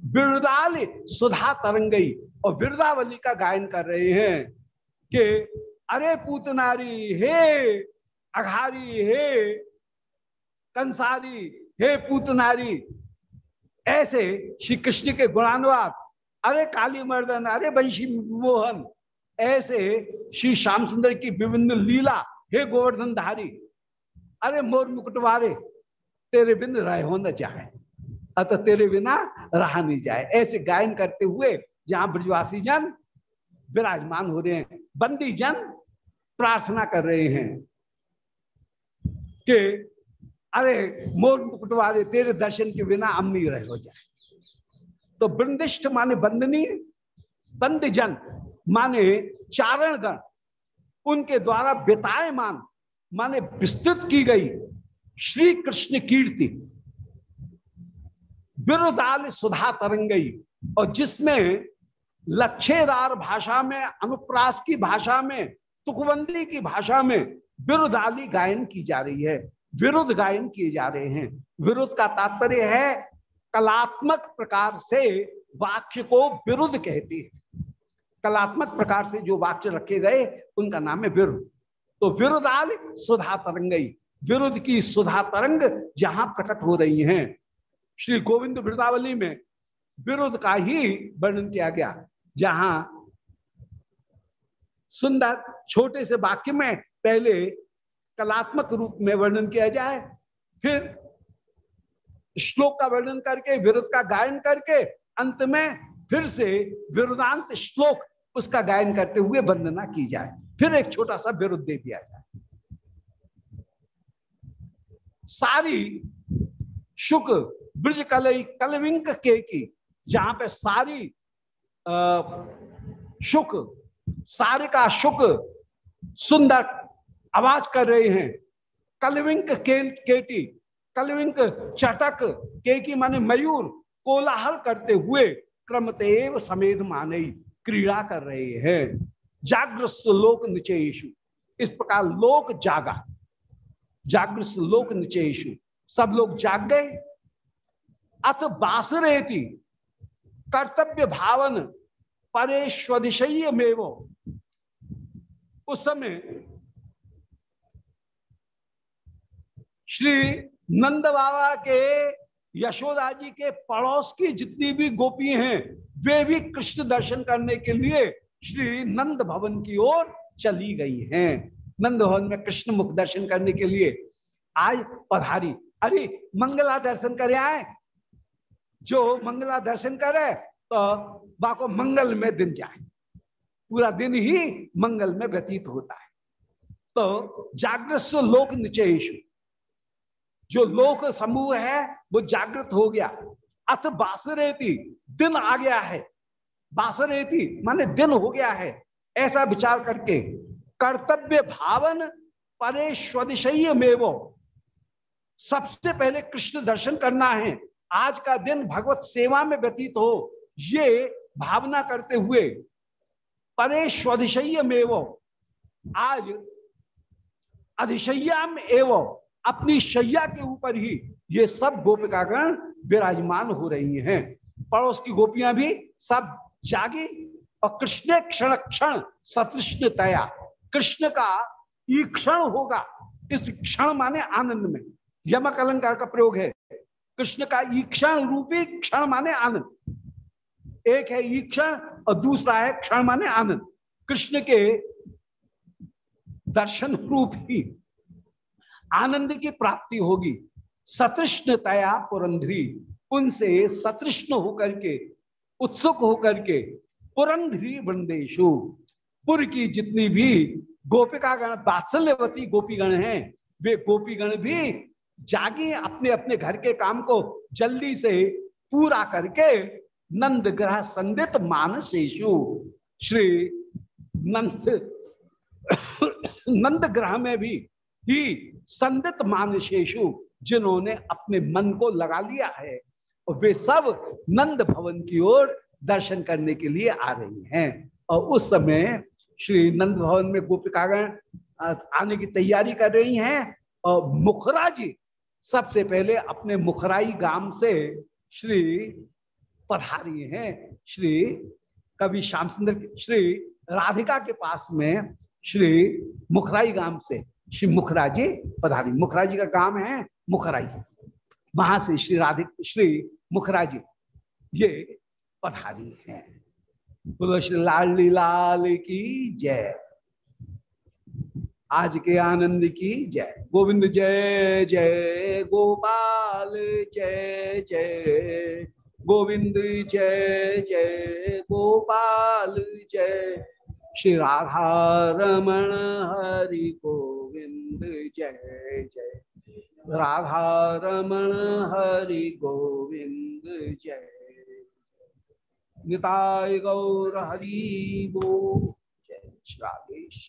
बिरदाल सुधा तरंगई और बिरदावली का गायन कर रहे हैं कि, अरे पूतनारी हे अघारी, हे कंसारी, हे पूतनारी ऐसे श्री कृष्ण के गुणानुवाद, अरे काली मर्दन, अरे बंशी मोहन, ऐसे श्री श्याम सुंदर की विभिन्न लीला, हे गोवर्धन धारी अरे मोर मुकुटवारे, तेरे बिंद रहे हो न जाए। अतः तेरे बिना रहा नहीं जाए। ऐसे गायन करते हुए जहाँ ब्रजवासी जन विराजमान हो रहे हैं, बंदी जन प्रार्थना कर रहे हैं कि, अरे, मोर मुकुटवारे तेरे दर्शन के बिना हम नहीं रहे हो जाए। तो बृंदिष्ट माने बंदनी, बंद जन माने चारण गण, उनके द्वारा बिताए मान माने विस्तृत की गई श्री कृष्ण कीर्ति। विरुदाल सुधा तरंगई। और जिसमें लच्छेदार भाषा में, अनुप्रास की भाषा में तुकबंदी की भाषा में विरुदाली गायन की जा रही है। विरुद्ध गायन किए जा रहे हैं। विरुद्ध का तात्पर्य है, कलात्मक प्रकार से वाक्य को विरुद्ध कहती है। कलात्मक प्रकार से जो वाक्य रखे गए, उनका नाम है विरुद्ध। तो विरुदाल सुधा तरंगई। विरुद्ध की सुधा तरंग जहाँ प्रकट हो रही हैं श्री गोविंद वृदावली में विरुद्ध का ही वर्णन किया गया, जहाँ सुंदर छोटे से वाक्य में पहले कलात्मक रूप में वर्णन किया जाए, फिर श्लोक का वर्णन करके, विरोध का गायन करके, अंत में फिर से विरोधांत श्लोक उसका गायन करते हुए वंदना की जाए, फिर एक छोटा सा विरुद्ध दे दिया जाए। सारी शुक ब्रज कल कलविंक के की जहाँ पे सारी शुक सारे का शुक सुंदर आवाज़ कर रहे हैं। कलविंक के, केटी कलविंक चटक के की माने मयूर कोलाहल करते हुए क्रमतेव समेध माने क्रीड़ा कर रहे हैं। जागृत लोक निचेशु इस प्रकार लोक जागा। जागृत लोक निचेशु सब लोग जाग गए। अथ बासरेति कर्तव्य भावन परे स्वदिशय में वो उस समय श्री नंद बाबा के, यशोदा जी के पड़ोस की जितनी भी गोपी हैं, वे भी कृष्ण दर्शन करने के लिए श्री नंद भवन की ओर चली गई हैं। नंद भवन में कृष्ण मुख दर्शन करने के लिए आज पधारी अरे, मंगला दर्शन करे आए। जो मंगला दर्शन करे तो बाको मंगल में दिन जाए। पूरा दिन ही मंगल में व्यतीत होता है। तो जागृत लोक निचयेशु जो लोक समूह है, वो जागृत हो गया। अथ बासरेती, दिन आ गया है। बासरेती, माने दिन हो गया है। ऐसा विचार करके कर्तव्य भावन परे स्वदिशय में वो सबसे पहले कृष्ण दर्शन करना है। आज का दिन भगवत सेवा में व्यतीत हो, ये भावना करते हुए परे स्वदिशय में आज अधिशय्याम एवं अपनी शैया के ऊपर ही ये सब गोपिकागण विराजमान हो रही हैं। पड़ोस की गोपियाँ भी सब जागी और कृष्ण क्षण क्षण सतृष्ण तया। कृष्ण का ई क्षण होगा, इस क्षण माने आनंद में। यमक अलंकार का प्रयोग है। कृष्ण का ईक्षण रूपी क्षण माने आनंद। एक है ईक्षण और दूसरा है क्षण माने आनंद। कृष्ण के दर्शन रूप ही आनंद की प्राप्ति होगी। सतृष्णतया पुरंधरी, उनसे सतृष्ण होकर के, उत्सुक होकर के पुरंधरी वृंदेशु। पुर की जितनी भी गोपिकागण, बात्सल्यवती गोपीगण हैं, वे गोपीगण भी जागी अपने अपने घर के काम को जल्दी से पूरा करके नंद ग्रह संदित मानसेशु श्री नंद नंद ग्रह में भी ही संदित मानसेशु जिन्होंने अपने मन को लगा लिया है और वे सब नंद भवन की ओर दर्शन करने के लिए आ रही हैं। और उस समय श्री नंद भवन में गोपिकागण आने की तैयारी कर रही हैं और मुखरा जी सबसे पहले अपने मुखराई गाँव से श्री पधारी हैं। श्री कवि श्याम सुंदर श्री राधिका के पास में श्री मुखराई गाँव से श्री मुखराजी पधारी। मुखराजी का गाँव है मुखराई। वहाँ से श्री राधिक श्री मुखराजी, ये पधारी है। बोलो श्री लाली लाल की जय। आज के आनंद की जय। गोविंद जय जय। गोपाल जय जय। गोविंद जय जय। गोपाल जय। श्री राधा रमण हरि गोविंद जय जय। राधा रमण हरि गोविंद जय। निताय गौर हरि गो जय श्रादेश